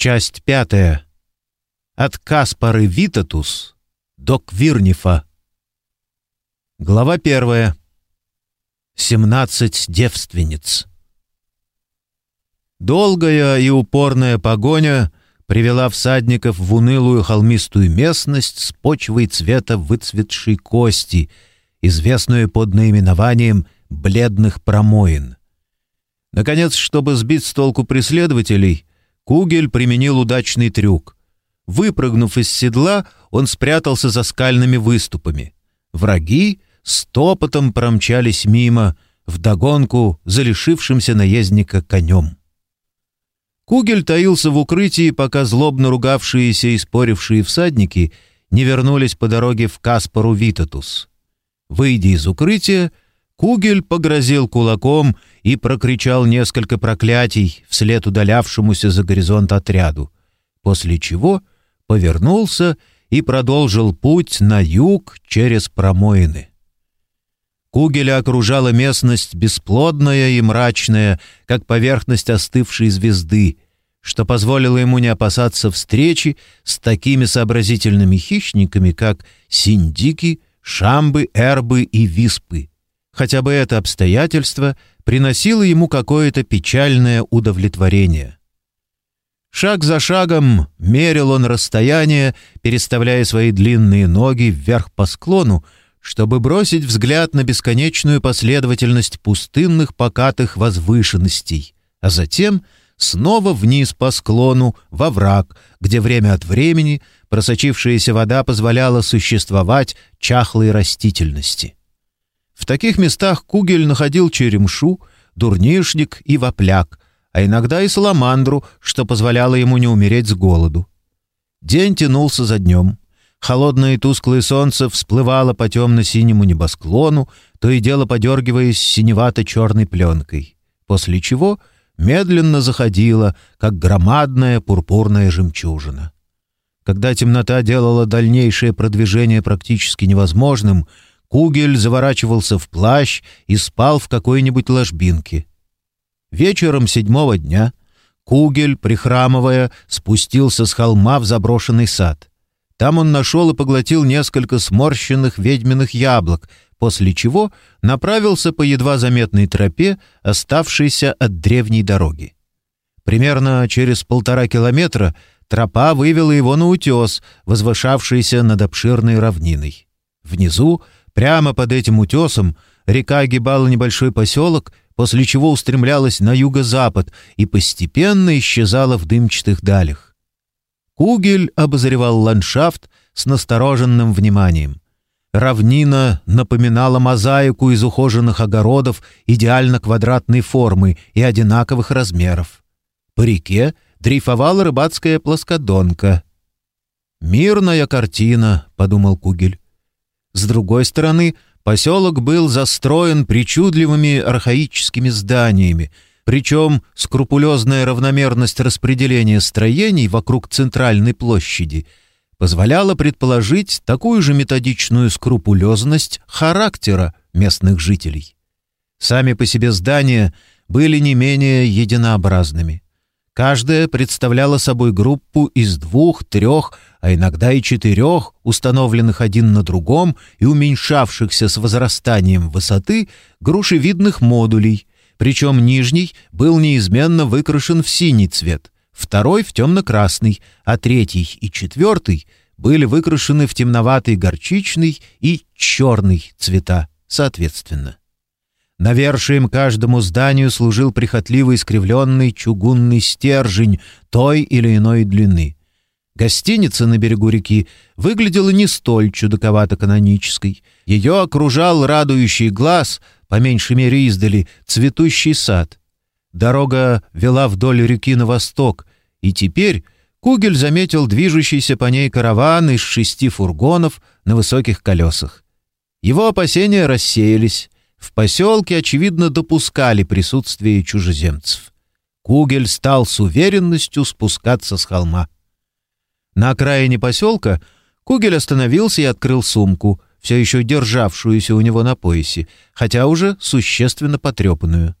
Часть пятая. От Каспары Витатус до Квирнифа. Глава первая. Семнадцать девственниц. Долгая и упорная погоня привела всадников в унылую холмистую местность с почвой цвета выцветшей кости, известную под наименованием «бледных промоин». Наконец, чтобы сбить с толку преследователей, Кугель применил удачный трюк. Выпрыгнув из седла, он спрятался за скальными выступами. Враги стопотом промчались мимо, вдогонку за лишившимся наездника конем. Кугель таился в укрытии, пока злобно ругавшиеся и спорившие всадники не вернулись по дороге в Каспару Витатус. Выйдя из укрытия, Кугель погрозил кулаком и прокричал несколько проклятий вслед удалявшемуся за горизонт отряду, после чего повернулся и продолжил путь на юг через промоины. Кугеля окружала местность бесплодная и мрачная, как поверхность остывшей звезды, что позволило ему не опасаться встречи с такими сообразительными хищниками, как синдики, шамбы, эрбы и виспы. Хотя бы это обстоятельство приносило ему какое-то печальное удовлетворение. Шаг за шагом мерил он расстояние, переставляя свои длинные ноги вверх по склону, чтобы бросить взгляд на бесконечную последовательность пустынных покатых возвышенностей, а затем снова вниз по склону, во враг, где время от времени просочившаяся вода позволяла существовать чахлой растительности. В таких местах Кугель находил черемшу, дурнишник и вопляк, а иногда и саламандру, что позволяло ему не умереть с голоду. День тянулся за днем. Холодное и тусклое солнце всплывало по темно-синему небосклону, то и дело подергиваясь синевато-черной пленкой, после чего медленно заходило, как громадная пурпурная жемчужина. Когда темнота делала дальнейшее продвижение практически невозможным, Кугель заворачивался в плащ и спал в какой-нибудь ложбинке. Вечером седьмого дня Кугель, прихрамывая, спустился с холма в заброшенный сад. Там он нашел и поглотил несколько сморщенных ведьминых яблок, после чего направился по едва заметной тропе, оставшейся от древней дороги. Примерно через полтора километра тропа вывела его на утес, возвышавшийся над обширной равниной. Внизу Прямо под этим утесом река огибала небольшой поселок, после чего устремлялась на юго-запад и постепенно исчезала в дымчатых далях. Кугель обозревал ландшафт с настороженным вниманием. Равнина напоминала мозаику из ухоженных огородов идеально квадратной формы и одинаковых размеров. По реке дрейфовала рыбацкая плоскодонка. «Мирная картина», — подумал Кугель. С другой стороны, поселок был застроен причудливыми архаическими зданиями, причем скрупулезная равномерность распределения строений вокруг центральной площади позволяла предположить такую же методичную скрупулезность характера местных жителей. Сами по себе здания были не менее единообразными. Каждая представляла собой группу из двух, трех, а иногда и четырех, установленных один на другом и уменьшавшихся с возрастанием высоты грушевидных модулей, причем нижний был неизменно выкрашен в синий цвет, второй — в темно-красный, а третий и четвертый были выкрашены в темноватый горчичный и черный цвета, соответственно. Навершием каждому зданию служил прихотливо искривленный чугунный стержень той или иной длины. Гостиница на берегу реки выглядела не столь чудаковато-канонической. Ее окружал радующий глаз, по меньшей мере издали, цветущий сад. Дорога вела вдоль реки на восток, и теперь Кугель заметил движущийся по ней караван из шести фургонов на высоких колесах. Его опасения рассеялись. В поселке, очевидно, допускали присутствие чужеземцев. Кугель стал с уверенностью спускаться с холма. На окраине поселка Кугель остановился и открыл сумку, все еще державшуюся у него на поясе, хотя уже существенно потрепанную.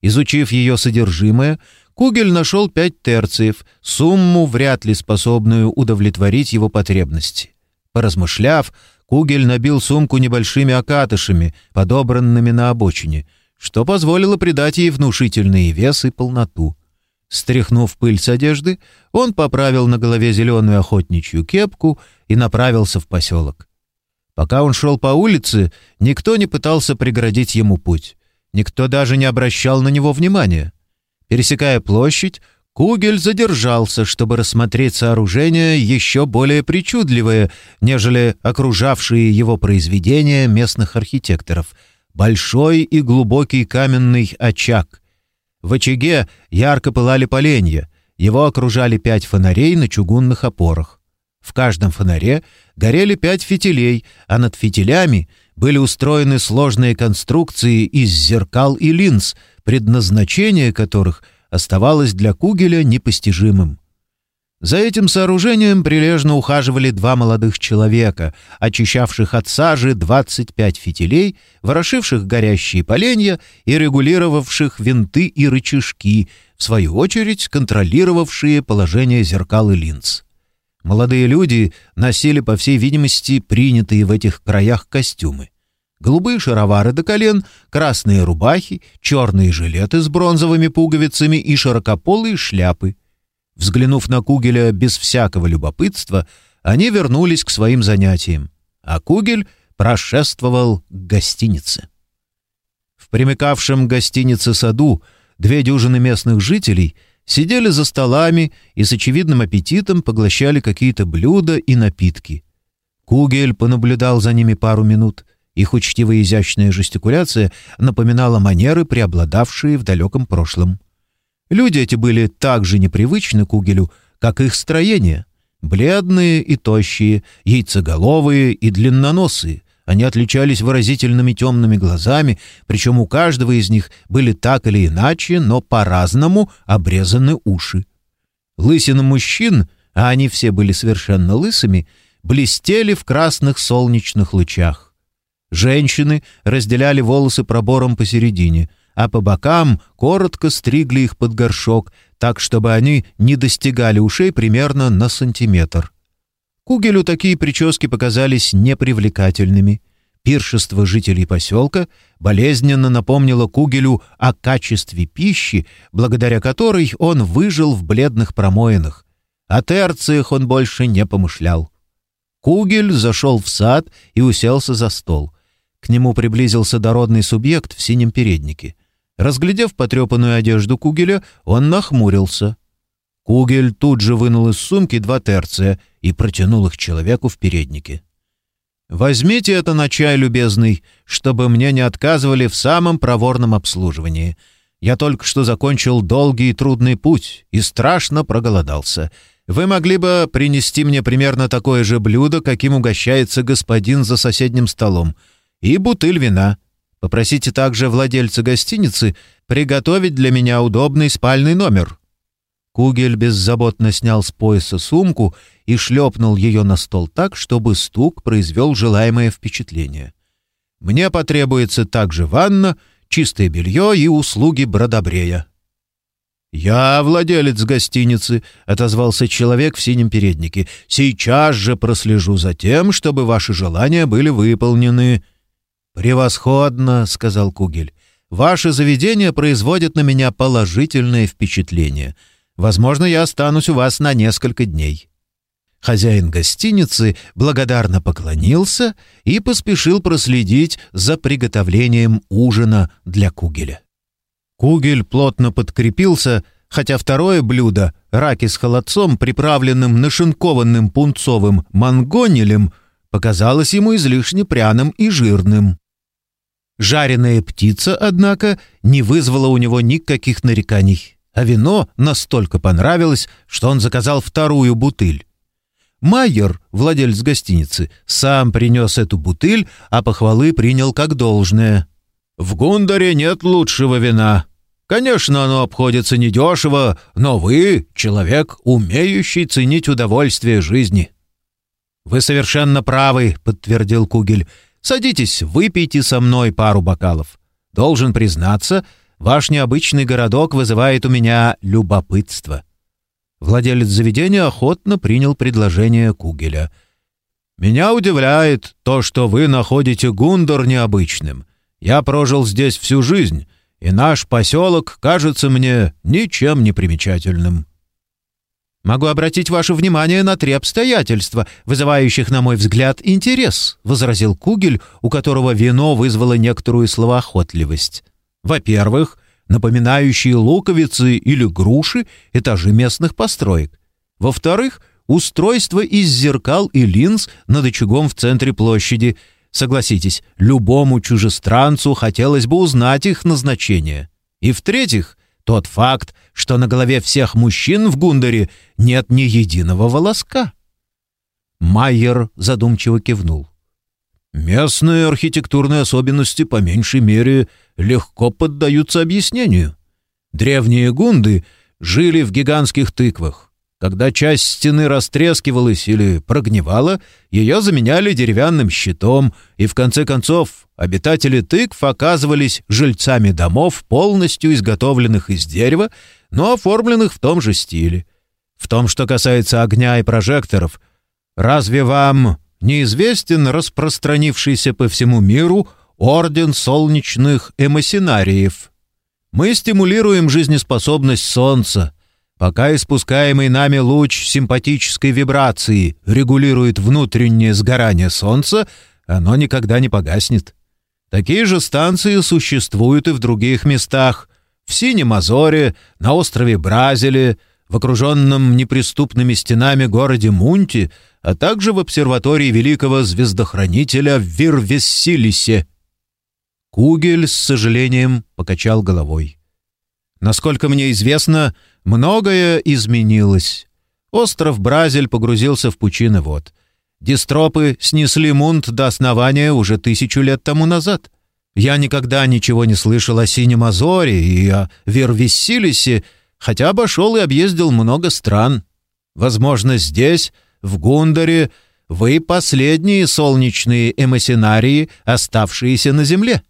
Изучив ее содержимое, Кугель нашел пять терциев, сумму, вряд ли способную удовлетворить его потребности. Поразмышляв, Кугель набил сумку небольшими окатышами, подобранными на обочине, что позволило придать ей внушительный вес и полноту. Стряхнув пыль с одежды, он поправил на голове зеленую охотничью кепку и направился в поселок. Пока он шел по улице, никто не пытался преградить ему путь. Никто даже не обращал на него внимания. Пересекая площадь, Кугель задержался, чтобы рассмотреть сооружение еще более причудливое, нежели окружавшие его произведения местных архитекторов. Большой и глубокий каменный очаг. В очаге ярко пылали поленья. Его окружали пять фонарей на чугунных опорах. В каждом фонаре горели пять фитилей, а над фитилями были устроены сложные конструкции из зеркал и линз, предназначение которых оставалось для Кугеля непостижимым. За этим сооружением прилежно ухаживали два молодых человека, очищавших от сажи 25 фитилей, ворошивших горящие поленья и регулировавших винты и рычажки, в свою очередь контролировавшие положение зеркал и линз. Молодые люди носили, по всей видимости, принятые в этих краях костюмы голубые шаровары до колен, красные рубахи, черные жилеты с бронзовыми пуговицами и широкополые шляпы. Взглянув на Кугеля без всякого любопытства, они вернулись к своим занятиям, а Кугель прошествовал к гостинице. В примыкавшем гостинице саду две дюжины местных жителей сидели за столами и с очевидным аппетитом поглощали какие-то блюда и напитки. Кугель понаблюдал за ними пару минут — их учтивая изящная жестикуляция напоминала манеры, преобладавшие в далеком прошлом. Люди эти были так же непривычны Кугелю, как их строение. Бледные и тощие, яйцеголовые и длинноносые. Они отличались выразительными темными глазами, причем у каждого из них были так или иначе, но по-разному обрезаны уши. Лысины мужчин, а они все были совершенно лысыми, блестели в красных солнечных лучах. Женщины разделяли волосы пробором посередине, а по бокам коротко стригли их под горшок, так, чтобы они не достигали ушей примерно на сантиметр. Кугелю такие прически показались непривлекательными. Пиршество жителей поселка болезненно напомнило Кугелю о качестве пищи, благодаря которой он выжил в бледных промоинах. О терциях он больше не помышлял. Кугель зашел в сад и уселся за стол — к нему приблизился дородный субъект в синем переднике. Разглядев потрепанную одежду Кугеля, он нахмурился. Кугель тут же вынул из сумки два терция и протянул их человеку в переднике. «Возьмите это на чай, любезный, чтобы мне не отказывали в самом проворном обслуживании. Я только что закончил долгий и трудный путь и страшно проголодался. Вы могли бы принести мне примерно такое же блюдо, каким угощается господин за соседним столом и бутыль вина. Попросите также владельца гостиницы приготовить для меня удобный спальный номер». Кугель беззаботно снял с пояса сумку и шлепнул ее на стол так, чтобы стук произвел желаемое впечатление. «Мне потребуется также ванна, чистое белье и услуги бродобрея». «Я владелец гостиницы», — отозвался человек в синем переднике. «Сейчас же прослежу за тем, чтобы ваши желания были выполнены». «Превосходно», — сказал Кугель. «Ваше заведение производит на меня положительное впечатление. Возможно, я останусь у вас на несколько дней». Хозяин гостиницы благодарно поклонился и поспешил проследить за приготовлением ужина для Кугеля. Кугель плотно подкрепился, хотя второе блюдо, раки с холодцом, приправленным нашинкованным пунцовым мангонелем, показалось ему излишне пряным и жирным. Жареная птица, однако, не вызвала у него никаких нареканий, а вино настолько понравилось, что он заказал вторую бутыль. Майер, владелец гостиницы, сам принес эту бутыль, а похвалы принял как должное. «В Гундаре нет лучшего вина. Конечно, оно обходится недешево, но вы — человек, умеющий ценить удовольствие жизни». «Вы совершенно правы», — подтвердил Кугель. Садитесь, выпейте со мной пару бокалов. Должен признаться, ваш необычный городок вызывает у меня любопытство». Владелец заведения охотно принял предложение Кугеля. «Меня удивляет то, что вы находите Гундор необычным. Я прожил здесь всю жизнь, и наш поселок кажется мне ничем не примечательным». «Могу обратить ваше внимание на три обстоятельства, вызывающих, на мой взгляд, интерес», — возразил Кугель, у которого вино вызвало некоторую словоохотливость. «Во-первых, напоминающие луковицы или груши этажи местных построек. Во-вторых, устройство из зеркал и линз над очагом в центре площади. Согласитесь, любому чужестранцу хотелось бы узнать их назначение. И в-третьих, тот факт, что на голове всех мужчин в Гундаре нет ни единого волоска. Майер задумчиво кивнул. Местные архитектурные особенности по меньшей мере легко поддаются объяснению. Древние гунды жили в гигантских тыквах. Когда часть стены растрескивалась или прогнивала, ее заменяли деревянным щитом, и в конце концов обитатели тыкв оказывались жильцами домов, полностью изготовленных из дерева, но оформленных в том же стиле. В том, что касается огня и прожекторов, разве вам неизвестен распространившийся по всему миру Орден солнечных эмоссинариев. Мы стимулируем жизнеспособность Солнца, пока испускаемый нами луч симпатической вибрации регулирует внутреннее сгорание Солнца, оно никогда не погаснет. Такие же станции существуют и в других местах, в Синем Азоре, на острове Бразиле, в окруженном неприступными стенами городе Мунти, а также в обсерватории великого звездохранителя в Вирвессилисе. Кугель с сожалением покачал головой. Насколько мне известно, многое изменилось. Остров Бразиль погрузился в пучины вод. Дистропы снесли Мунт до основания уже тысячу лет тому назад. Я никогда ничего не слышал о Синем Азоре и о Вервиссилисе, хотя обошел и объездил много стран. Возможно, здесь, в Гундаре, вы последние солнечные эмоссинарии, оставшиеся на Земле.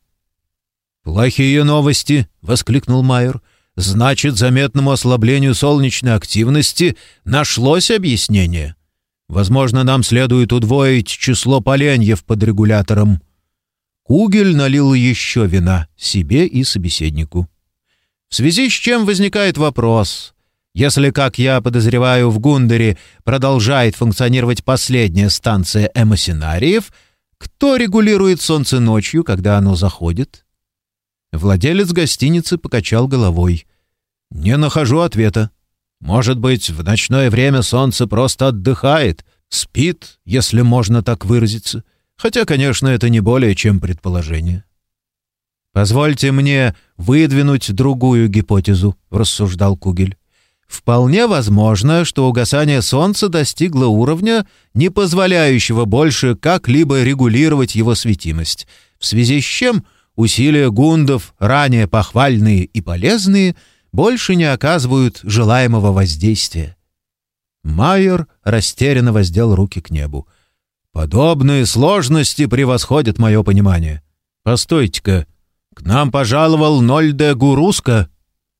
«Плохие новости!» — воскликнул Майер. «Значит, заметному ослаблению солнечной активности нашлось объяснение. Возможно, нам следует удвоить число поленьев под регулятором». Кугель налил еще вина себе и собеседнику. В связи с чем возникает вопрос. Если, как я подозреваю, в Гундере продолжает функционировать последняя станция эмоссинариев, кто регулирует солнце ночью, когда оно заходит? Владелец гостиницы покачал головой. «Не нахожу ответа. Может быть, в ночное время солнце просто отдыхает, спит, если можно так выразиться. Хотя, конечно, это не более чем предположение». «Позвольте мне выдвинуть другую гипотезу», — рассуждал Кугель. «Вполне возможно, что угасание Солнца достигло уровня, не позволяющего больше как-либо регулировать его светимость, в связи с чем — Усилия гундов, ранее похвальные и полезные, больше не оказывают желаемого воздействия. Майер растерянно воздел руки к небу. «Подобные сложности превосходят мое понимание. Постойте-ка, к нам пожаловал Нольде Гуруска».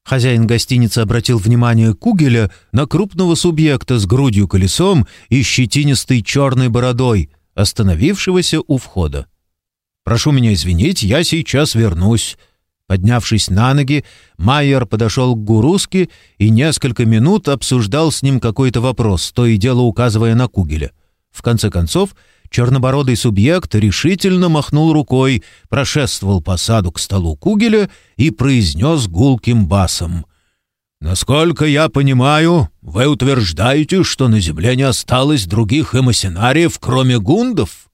Хозяин гостиницы обратил внимание Кугеля на крупного субъекта с грудью-колесом и щетинистой черной бородой, остановившегося у входа. Прошу меня извинить, я сейчас вернусь». Поднявшись на ноги, Майер подошел к Гуруске и несколько минут обсуждал с ним какой-то вопрос, то и дело указывая на Кугеля. В конце концов, чернобородый субъект решительно махнул рукой, прошествовал по саду к столу Кугеля и произнес гулким басом. «Насколько я понимаю, вы утверждаете, что на Земле не осталось других эмоссинариев, кроме гундов?»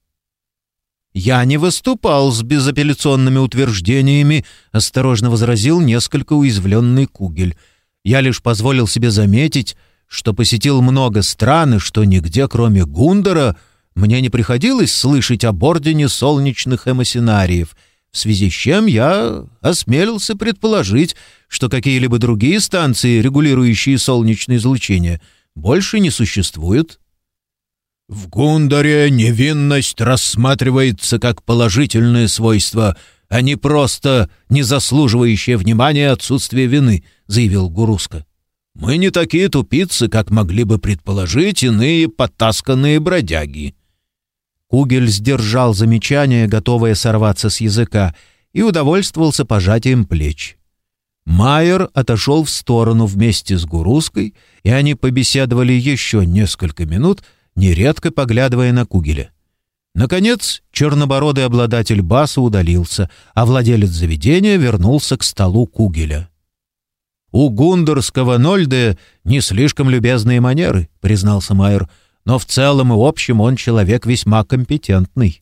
«Я не выступал с безапелляционными утверждениями», — осторожно возразил несколько уязвленный Кугель. «Я лишь позволил себе заметить, что посетил много стран и что нигде, кроме Гундера, мне не приходилось слышать об ордене солнечных эмоссинариев, в связи с чем я осмелился предположить, что какие-либо другие станции, регулирующие солнечное излучение, больше не существуют». В Гундаре невинность рассматривается как положительное свойство, а не просто не заслуживающее внимания отсутствие вины, заявил Гуруска. Мы не такие тупицы, как могли бы предположить иные потасканные бродяги. Кугель сдержал замечание, готовое сорваться с языка, и удовольствовался пожатием плеч. Майер отошел в сторону вместе с Гуруской, и они побеседовали еще несколько минут, нередко поглядывая на Кугеля. Наконец, чернобородый обладатель баса удалился, а владелец заведения вернулся к столу Кугеля. «У гундерского Нольде не слишком любезные манеры», — признался Майер, «но в целом и общем он человек весьма компетентный».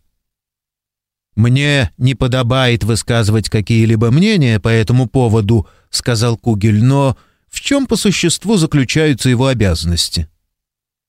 «Мне не подобает высказывать какие-либо мнения по этому поводу», — сказал Кугель, «но в чем по существу заключаются его обязанности?»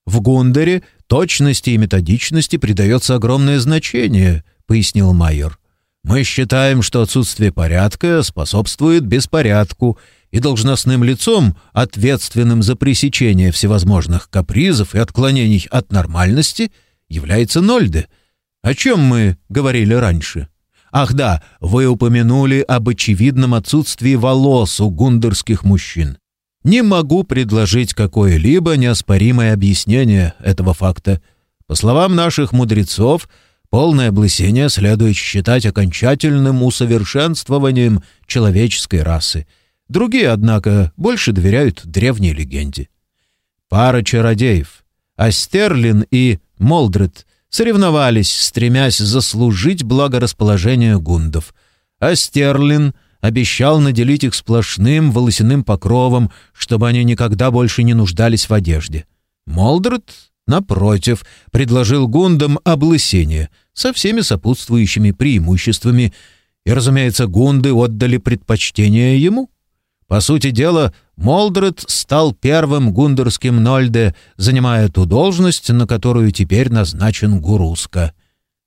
«В Гундере точности и методичности придается огромное значение», — пояснил Майер. «Мы считаем, что отсутствие порядка способствует беспорядку, и должностным лицом, ответственным за пресечение всевозможных капризов и отклонений от нормальности, является Нольде — о чем мы говорили раньше? Ах да, вы упомянули об очевидном отсутствии волос у гундерских мужчин. Не могу предложить какое-либо неоспоримое объяснение этого факта. По словам наших мудрецов, полное облысение следует считать окончательным усовершенствованием человеческой расы. Другие, однако, больше доверяют древней легенде. Пара чародеев, Астерлин и Молдред, соревновались, стремясь заслужить благорасположение гундов. А Стерлин обещал наделить их сплошным волосяным покровом, чтобы они никогда больше не нуждались в одежде. Молдред, напротив, предложил гундам облысение со всеми сопутствующими преимуществами, и, разумеется, гунды отдали предпочтение ему. По сути дела, Молдред стал первым гундерским Нольде, занимая ту должность, на которую теперь назначен Гуруска.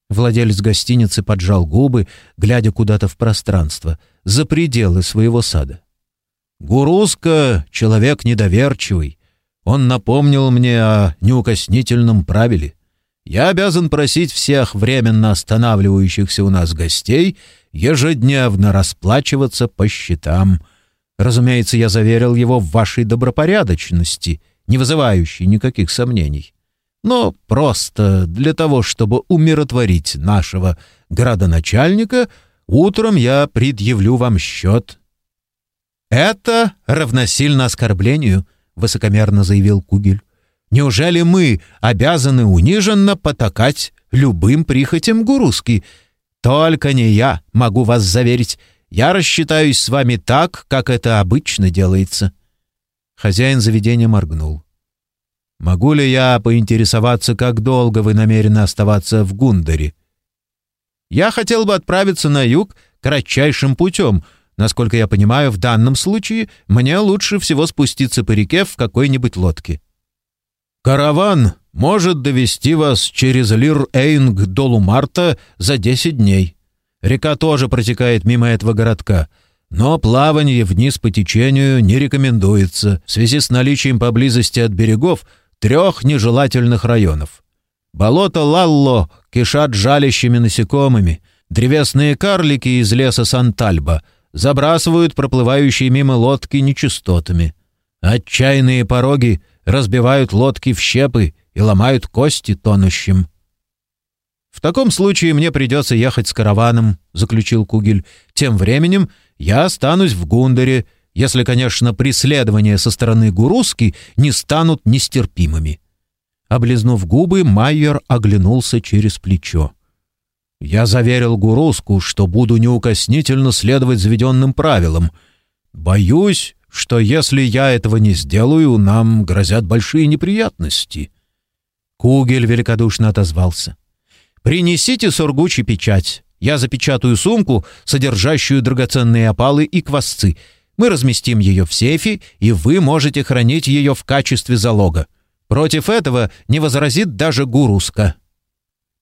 Владелец гостиницы поджал губы, глядя куда-то в пространство, за пределы своего сада. «Гуруска — человек недоверчивый. Он напомнил мне о неукоснительном правиле. Я обязан просить всех временно останавливающихся у нас гостей ежедневно расплачиваться по счетам». Разумеется, я заверил его в вашей добропорядочности, не вызывающей никаких сомнений. Но просто для того, чтобы умиротворить нашего градоначальника, утром я предъявлю вам счет». «Это равносильно оскорблению», — высокомерно заявил Кугель. «Неужели мы обязаны униженно потакать любым прихотям Гуруски? Только не я, могу вас заверить, я рассчитаюсь с вами так, как это обычно делается». Хозяин заведения моргнул. «Могу ли я поинтересоваться, как долго вы намерены оставаться в Гундаре?» «Я хотел бы отправиться на юг кратчайшим путем. Насколько я понимаю, в данном случае мне лучше всего спуститься по реке в какой-нибудь лодке». «Караван может довести вас через Лир-Эйнг до Лумарта за десять дней», Река тоже протекает мимо этого городка, но плавание вниз по течению не рекомендуется в связи с наличием поблизости от берегов трех нежелательных районов. Болото Лалло кишат жалящими насекомыми, древесные карлики из леса Сантальба забрасывают проплывающие мимо лодки нечистотами. Отчаянные пороги разбивают лодки в щепы и ломают кости тонущим. «В таком случае мне придется ехать с караваном», — заключил Кугель. «Тем временем я останусь в Гундаре, если, конечно, преследования со стороны Гуруски не станут нестерпимыми». Облизнув губы, Майер оглянулся через плечо. «Я заверил Гуруску, что буду неукоснительно следовать заведенным правилам. Боюсь, что если я этого не сделаю, нам грозят большие неприятности». Кугель великодушно отозвался. «Принесите сургуч и печать. Я запечатаю сумку, содержащую драгоценные опалы и квасцы. Мы разместим ее в сейфе, и вы можете хранить ее в качестве залога. Против этого не возразит даже Гуруска».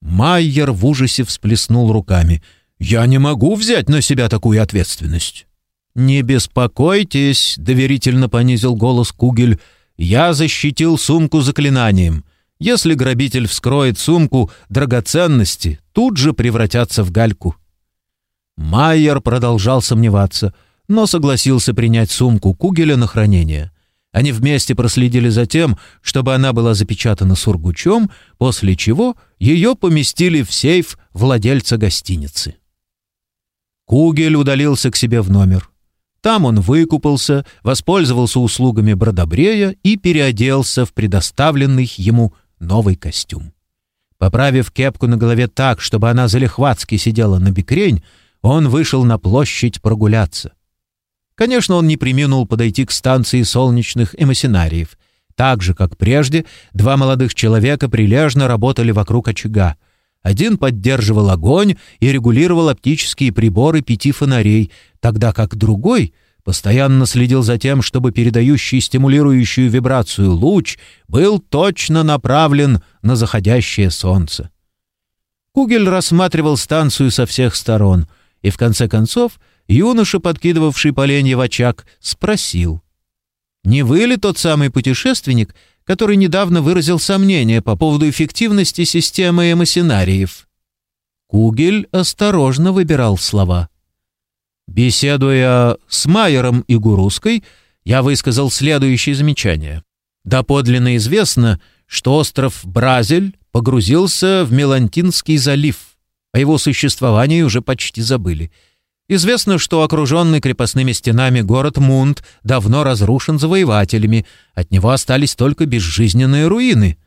Майер в ужасе всплеснул руками. «Я не могу взять на себя такую ответственность». «Не беспокойтесь», — доверительно понизил голос Кугель. «Я защитил сумку заклинанием. Если грабитель вскроет сумку, драгоценности тут же превратятся в гальку. Майер продолжал сомневаться, но согласился принять сумку Кугеля на хранение. Они вместе проследили за тем, чтобы она была запечатана сургучом, после чего ее поместили в сейф владельца гостиницы. Кугель удалился к себе в номер. Там он выкупался, воспользовался услугами Бродобрея и переоделся в предоставленный ему новый костюм. Поправив кепку на голове так, чтобы она залихватски сидела на бикрень, он вышел на площадь прогуляться. Конечно, он не приминул подойти к станции солнечных эмиссинариев. Так же, как прежде, два молодых человека прилежно работали вокруг очага. Один поддерживал огонь и регулировал оптические приборы пяти фонарей, тогда как другой постоянно следил за тем, чтобы передающий стимулирующую вибрацию луч был точно направлен на заходящее солнце. Кугель рассматривал станцию со всех сторон, и в конце концов — юноша, подкидывавший поленья в очаг, спросил. «Не вы ли тот самый путешественник, который недавно выразил сомнения по поводу эффективности системы эмоссинариев?» Кугель осторожно выбирал слова. Беседуя с Майером и Гуруской, я высказал следующее замечание. Доподлинно известно, что остров Бразиль погрузился в Мелантинский залив. О его существовании уже почти забыли — Известно, что окруженный крепостными стенами город Мунт давно разрушен завоевателями, от него остались только безжизненные руины.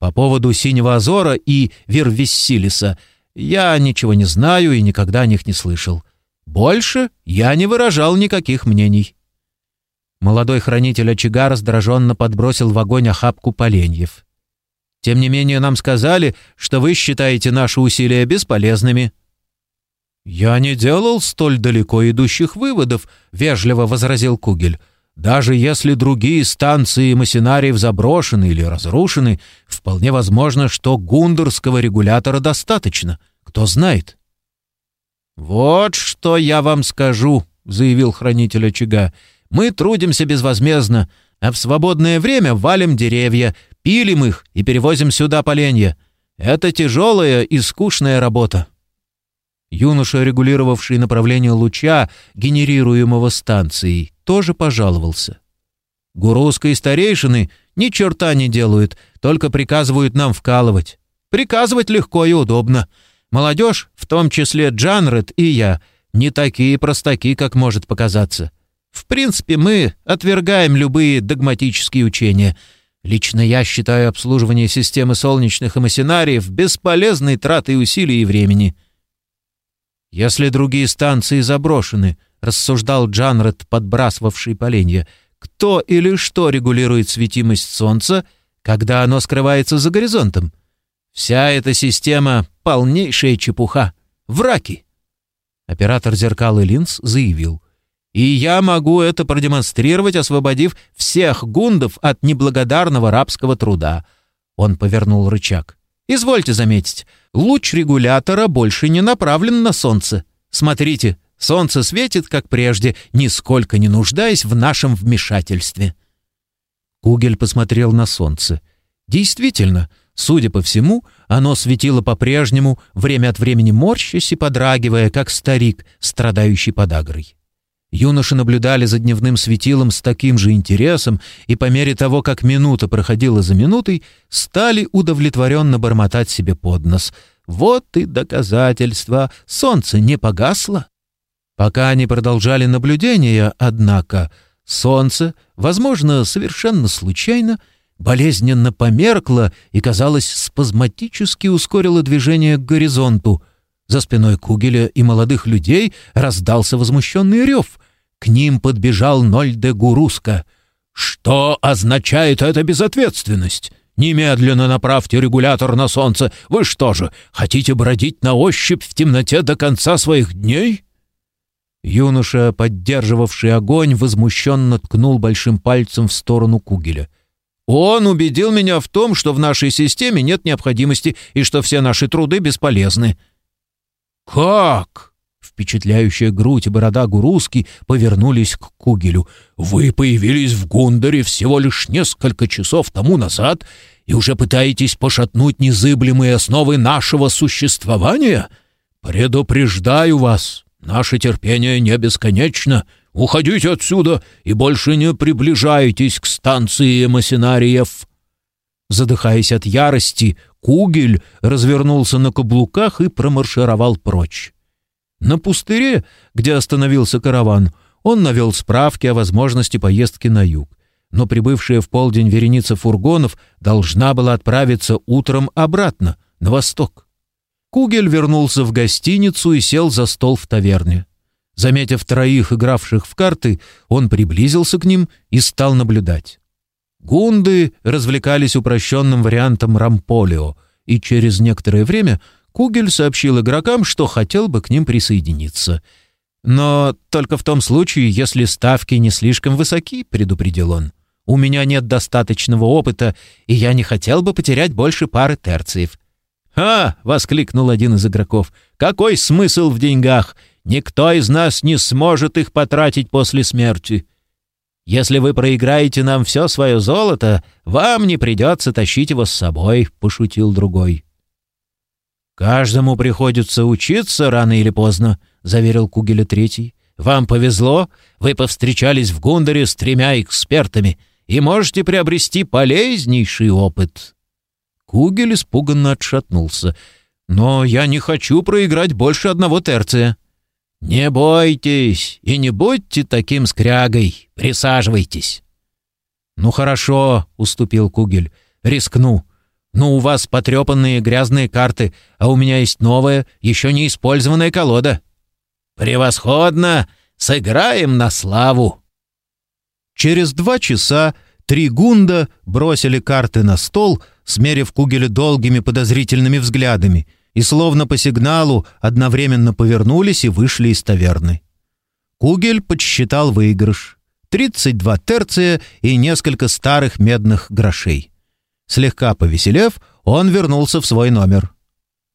По поводу Синего Азора и Вервиссилиса я ничего не знаю и никогда о них не слышал. Больше я не выражал никаких мнений. Молодой хранитель очага раздраженно подбросил в огонь охапку поленьев. «Тем не менее нам сказали, что вы считаете наши усилия бесполезными». «Я не делал столь далеко идущих выводов», — вежливо возразил Кугель. «Даже если другие станции массинариев заброшены или разрушены, вполне возможно, что гундерского регулятора достаточно. Кто знает?» «Вот что я вам скажу», — заявил хранитель очага. «Мы трудимся безвозмездно, а в свободное время валим деревья, пилим их и перевозим сюда поленья. Это тяжелая и скучная работа». Юноша, регулировавший направление луча, генерируемого станцией, тоже пожаловался. «Гурусские старейшины ни черта не делают, только приказывают нам вкалывать. Приказывать легко и удобно. Молодежь, в том числе Джанред и я, не такие простаки, как может показаться. В принципе, мы отвергаем любые догматические учения. Лично я считаю обслуживание системы солнечных эмиссинариев бесполезной тратой усилий и времени». «Если другие станции заброшены», — рассуждал Джанред, подбрасывавший поленья, «кто или что регулирует светимость Солнца, когда оно скрывается за горизонтом? Вся эта система — полнейшая чепуха. Враки!» Оператор зеркал и линз заявил. «И я могу это продемонстрировать, освободив всех гундов от неблагодарного рабского труда». Он повернул рычаг. «Извольте заметить, Луч регулятора больше не направлен на солнце. Смотрите, солнце светит, как прежде, нисколько не нуждаясь в нашем вмешательстве». Кугель посмотрел на солнце. Действительно, судя по всему, оно светило по-прежнему, время от времени морщась и подрагивая, как старик, страдающий подагрой. Юноши наблюдали за дневным светилом с таким же интересом, и по мере того, как минута проходила за минутой, стали удовлетворенно бормотать себе под нос. Вот и доказательство, солнце не погасло. Пока они продолжали наблюдение, однако, солнце, возможно, совершенно случайно, болезненно померкло и, казалось, спазматически ускорило движение к горизонту. За спиной Кугеля и молодых людей раздался возмущенный рев — к ним подбежал Нольде Гуруска. «Что означает эта безответственность? Немедленно направьте регулятор на солнце. Вы что же, хотите бродить на ощупь в темноте до конца своих дней?» Юноша, поддерживавший огонь, возмущенно ткнул большим пальцем в сторону Кугеля. «Он убедил меня в том, что в нашей системе нет необходимости и что все наши труды бесполезны». «Как?» впечатляющая грудь и борода Гуруски повернулись к Кугелю. «Вы появились в Гундаре всего лишь несколько часов тому назад и уже пытаетесь пошатнуть незыблемые основы нашего существования? Предупреждаю вас, наше терпение не бесконечно. Уходите отсюда и больше не приближайтесь к станции эмоссинариев». Задыхаясь от ярости, Кугель развернулся на каблуках и промаршировал прочь. На пустыре, где остановился караван, он навел справки о возможности поездки на юг. Но прибывшая в полдень вереница фургонов должна была отправиться утром обратно, на восток. Кугель вернулся в гостиницу и сел за стол в таверне. Заметив троих игравших в карты, он приблизился к ним и стал наблюдать. Гунды развлекались упрощенным вариантом рамполио, и через некоторое время Кугель сообщил игрокам, что хотел бы к ним присоединиться. «Но только в том случае, если ставки не слишком высоки», — предупредил он. «У меня нет достаточного опыта, и я не хотел бы потерять больше пары терциев». «Ха!» — воскликнул один из игроков. «Какой смысл в деньгах? Никто из нас не сможет их потратить после смерти». Если вы проиграете нам все свое золото, вам не придется тащить его с собой», — пошутил другой. «Каждому приходится учиться рано или поздно», — заверил Кугеля третий. «Вам повезло, вы повстречались в Гундаре с тремя экспертами и можете приобрести полезнейший опыт». Кугель испуганно отшатнулся. «Но я не хочу проиграть больше одного терция». «Не бойтесь и не будьте таким скрягой. Присаживайтесь». «Ну хорошо», — уступил Кугель. «Рискну. Ну, у вас потрепанные грязные карты, а у меня есть новая, еще не использованная колода». «Превосходно! Сыграем на славу!» Через два часа три гунда бросили карты на стол, смерив Кугеля долгими подозрительными взглядами — и словно по сигналу одновременно повернулись и вышли из таверны. Кугель подсчитал выигрыш. 32 терция и несколько старых медных грошей. Слегка повеселев, он вернулся в свой номер.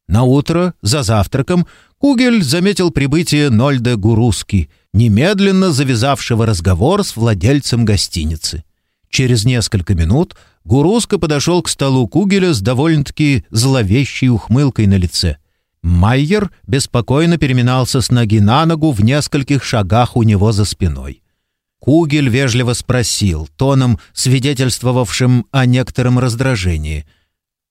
На утро, за завтраком, Кугель заметил прибытие Нольда Гуруски, немедленно завязавшего разговор с владельцем гостиницы. Через несколько минут Гуруска подошел к столу Кугеля с довольно-таки зловещей ухмылкой на лице. Майер беспокойно переминался с ноги на ногу в нескольких шагах у него за спиной. Кугель вежливо спросил, тоном, свидетельствовавшим о некотором раздражении.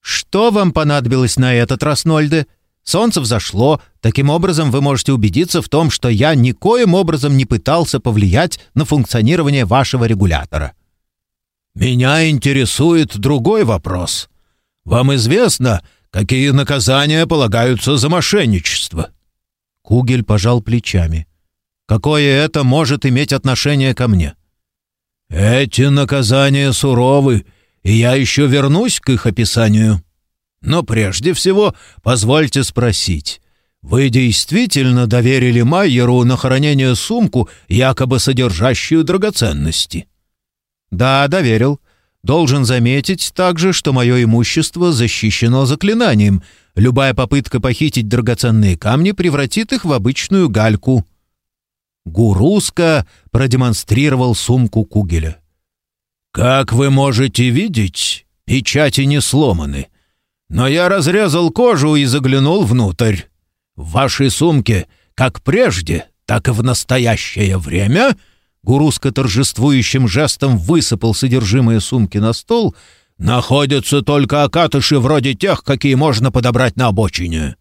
«Что вам понадобилось на этот раз, Нольде? Солнце взошло, таким образом вы можете убедиться в том, что я никоим образом не пытался повлиять на функционирование вашего регулятора». «Меня интересует другой вопрос. Вам известно, какие наказания полагаются за мошенничество?» Кугель пожал плечами. «Какое это может иметь отношение ко мне?» «Эти наказания суровы, и я еще вернусь к их описанию. Но прежде всего позвольте спросить». Вы действительно доверили Майеру на хранение сумку, якобы содержащую драгоценности?» «Да, доверил. Должен заметить также, что мое имущество защищено заклинанием. Любая попытка похитить драгоценные камни превратит их в обычную гальку». Гуруска продемонстрировал сумку Кугеля. «Как вы можете видеть, печати не сломаны. Но я разрезал кожу и заглянул внутрь. В вашей сумке, как прежде, так и в настоящее время — Гуруска торжествующим жестом высыпал содержимое сумки на стол. «Находятся только окатыши вроде тех, какие можно подобрать на обочине».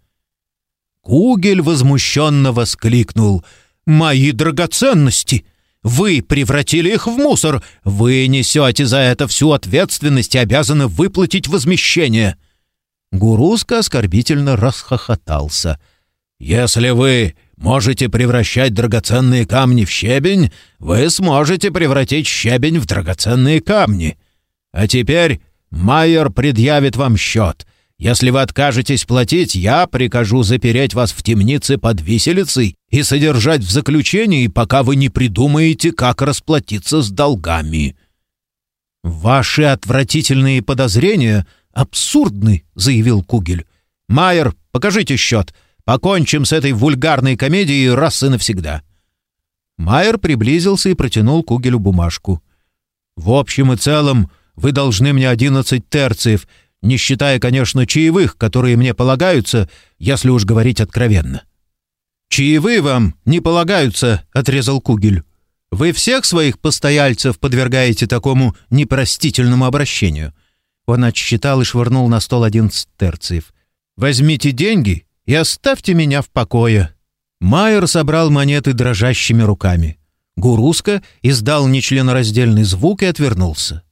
Кугель возмущенно воскликнул. «Мои драгоценности! Вы превратили их в мусор! Вы несете за это всю ответственность и обязаны выплатить возмещение!» Гуруска оскорбительно расхохотался. «Если вы можете превращать драгоценные камни в щебень, вы сможете превратить щебень в драгоценные камни. А теперь Майер предъявит вам счет. Если вы откажетесь платить, я прикажу запереть вас в темнице под виселицей и содержать в заключении, пока вы не придумаете, как расплатиться с долгами». «Ваши отвратительные подозрения абсурдны», — заявил Кугель. «Майер, покажите счет. Покончим с этой вульгарной комедией раз и навсегда». Майер приблизился и протянул Кугелю бумажку. «В общем и целом, вы должны мне одиннадцать терциев, не считая, конечно, чаевых, которые мне полагаются, если уж говорить откровенно». «Чаевые вам не полагаются», — отрезал Кугель. «Вы всех своих постояльцев подвергаете такому непростительному обращению». Он отсчитал и швырнул на стол одиннадцать терциев. «Возьмите деньги и оставьте меня в покое». Майер собрал монеты дрожащими руками. Гуруска издал нечленораздельный звук и отвернулся.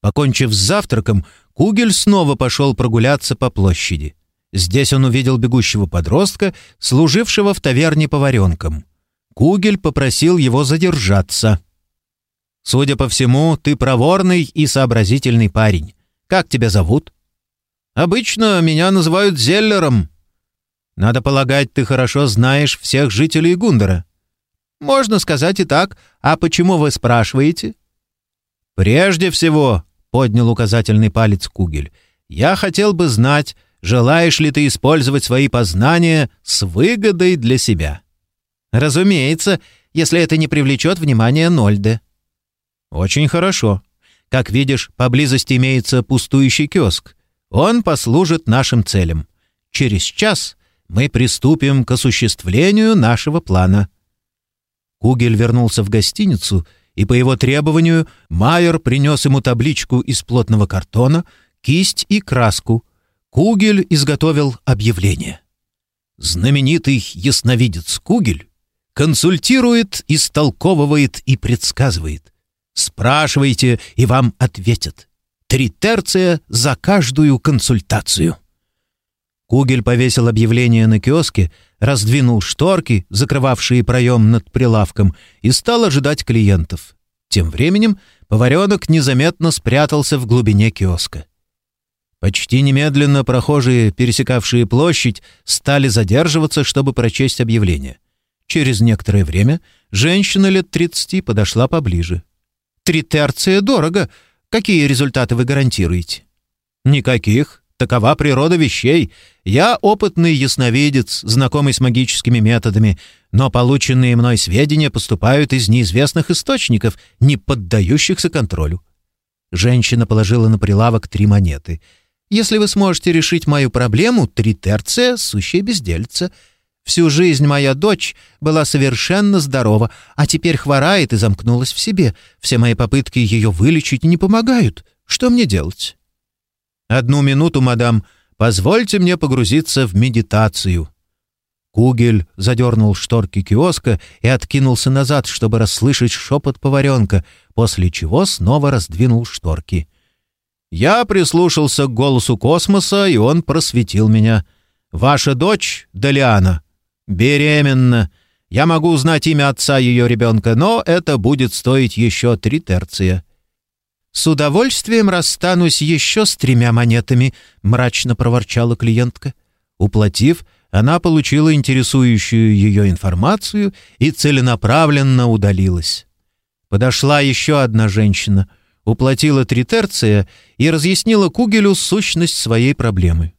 Покончив с завтраком, Кугель снова пошел прогуляться по площади. Здесь он увидел бегущего подростка, служившего в таверне поваренком. Кугель попросил его задержаться. «Судя по всему, ты проворный и сообразительный парень. Как тебя зовут?» «Обычно меня называют Зеллером». «Надо полагать, ты хорошо знаешь всех жителей Гундера». «Можно сказать и так. А почему вы спрашиваете?» «Прежде всего», — поднял указательный палец Кугель, «я хотел бы знать, желаешь ли ты использовать свои познания с выгодой для себя?» «Разумеется, если это не привлечет внимание Нольде». «Очень хорошо. Как видишь, поблизости имеется пустующий киоск. Он послужит нашим целям. Через час мы приступим к осуществлению нашего плана». Кугель вернулся в гостиницу, и по его требованию Майер принес ему табличку из плотного картона, кисть и краску — Кугель изготовил объявление. Знаменитый ясновидец Кугель консультирует, истолковывает и предсказывает. Спрашивайте, и вам ответят. Три терция за каждую консультацию. Кугель повесил объявление на киоске, раздвинул шторки, закрывавшие проем над прилавком, и стал ожидать клиентов. Тем временем поваренок незаметно спрятался в глубине киоска. Почти немедленно прохожие, пересекавшие площадь, стали задерживаться, чтобы прочесть объявление. Через некоторое время женщина лет тридцати подошла поближе. «Три терция дорого. Какие результаты вы гарантируете?» «Никаких. Такова природа вещей. Я опытный ясновидец, знакомый с магическими методами, но полученные мной сведения поступают из неизвестных источников, не поддающихся контролю». Женщина положила на прилавок три монеты — если вы сможете решить мою проблему, три терция — сущая бездельца. Всю жизнь моя дочь была совершенно здорова, а теперь хворает и замкнулась в себе. Все мои попытки ее вылечить не помогают. Что мне делать?» «Одну минуту, мадам. Позвольте мне погрузиться в медитацию». Кугель задернул шторки киоска и откинулся назад, чтобы расслышать шепот поваренка, после чего снова раздвинул шторки. Я прислушался к голосу космоса, и он просветил меня. «Ваша дочь, Далиана, беременна. Я могу узнать имя отца ее ребенка, но это будет стоить еще три терция». «С удовольствием расстанусь еще с тремя монетами», — мрачно проворчала клиентка. Уплатив, она получила интересующую ее информацию и целенаправленно удалилась. Подошла еще одна женщина — уплатила три терция и разъяснила Кугелю сущность своей проблемы.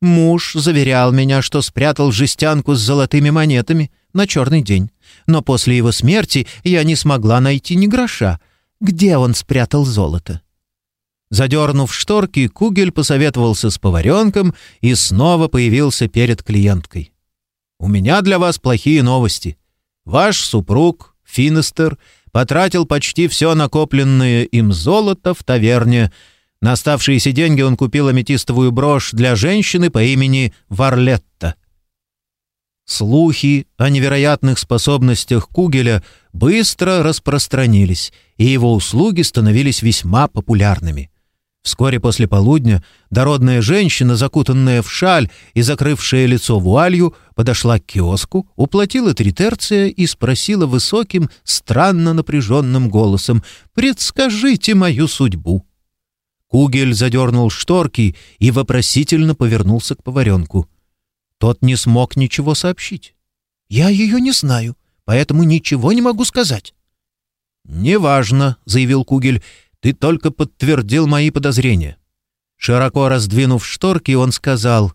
«Муж заверял меня, что спрятал жестянку с золотыми монетами на черный день, но после его смерти я не смогла найти ни гроша. Где он спрятал золото?» Задернув шторки, Кугель посоветовался с поваренком и снова появился перед клиенткой. «У меня для вас плохие новости. Ваш супруг, Финестер, потратил почти все накопленное им золото в таверне. На оставшиеся деньги он купил аметистовую брошь для женщины по имени Варлетта. Слухи о невероятных способностях Кугеля быстро распространились, и его услуги становились весьма популярными. Вскоре после полудня дородная женщина, закутанная в шаль и закрывшая лицо вуалью, подошла к киоску, уплатила три терция и спросила высоким, странно напряженным голосом «Предскажите мою судьбу». Кугель задернул шторки и вопросительно повернулся к поваренку. Тот не смог ничего сообщить. «Я ее не знаю, поэтому ничего не могу сказать». «Неважно», — заявил Кугель, — ты только подтвердил мои подозрения». Широко раздвинув шторки, он сказал,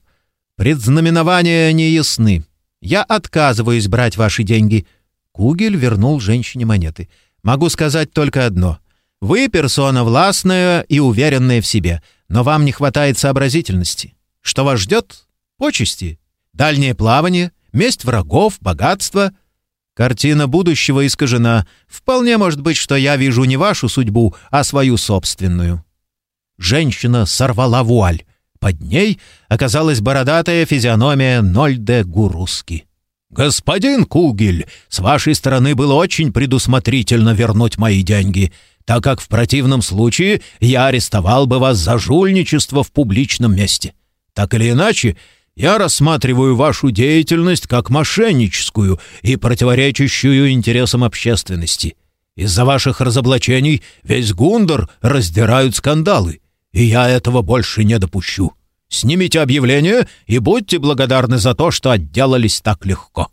Предзнаменования не ясны. Я отказываюсь брать ваши деньги». Кугель вернул женщине монеты. «Могу сказать только одно. Вы персона властная и уверенная в себе, но вам не хватает сообразительности. Что вас ждет? Почести, дальнее плавание, месть врагов, богатство. Картина будущего искажена. Вполне может быть, что я вижу не вашу судьбу, а свою собственную». Женщина сорвала вуаль. Под ней оказалась бородатая физиономия Нольде Гуруски. «Господин Кугель, с вашей стороны было очень предусмотрительно вернуть мои деньги, так как в противном случае я арестовал бы вас за жульничество в публичном месте. Так или иначе, я рассматриваю вашу деятельность как мошенническую и противоречащую интересам общественности. Из-за ваших разоблачений весь Гундер раздирают скандалы, и я этого больше не допущу. Снимите объявление и будьте благодарны за то, что отделались так легко».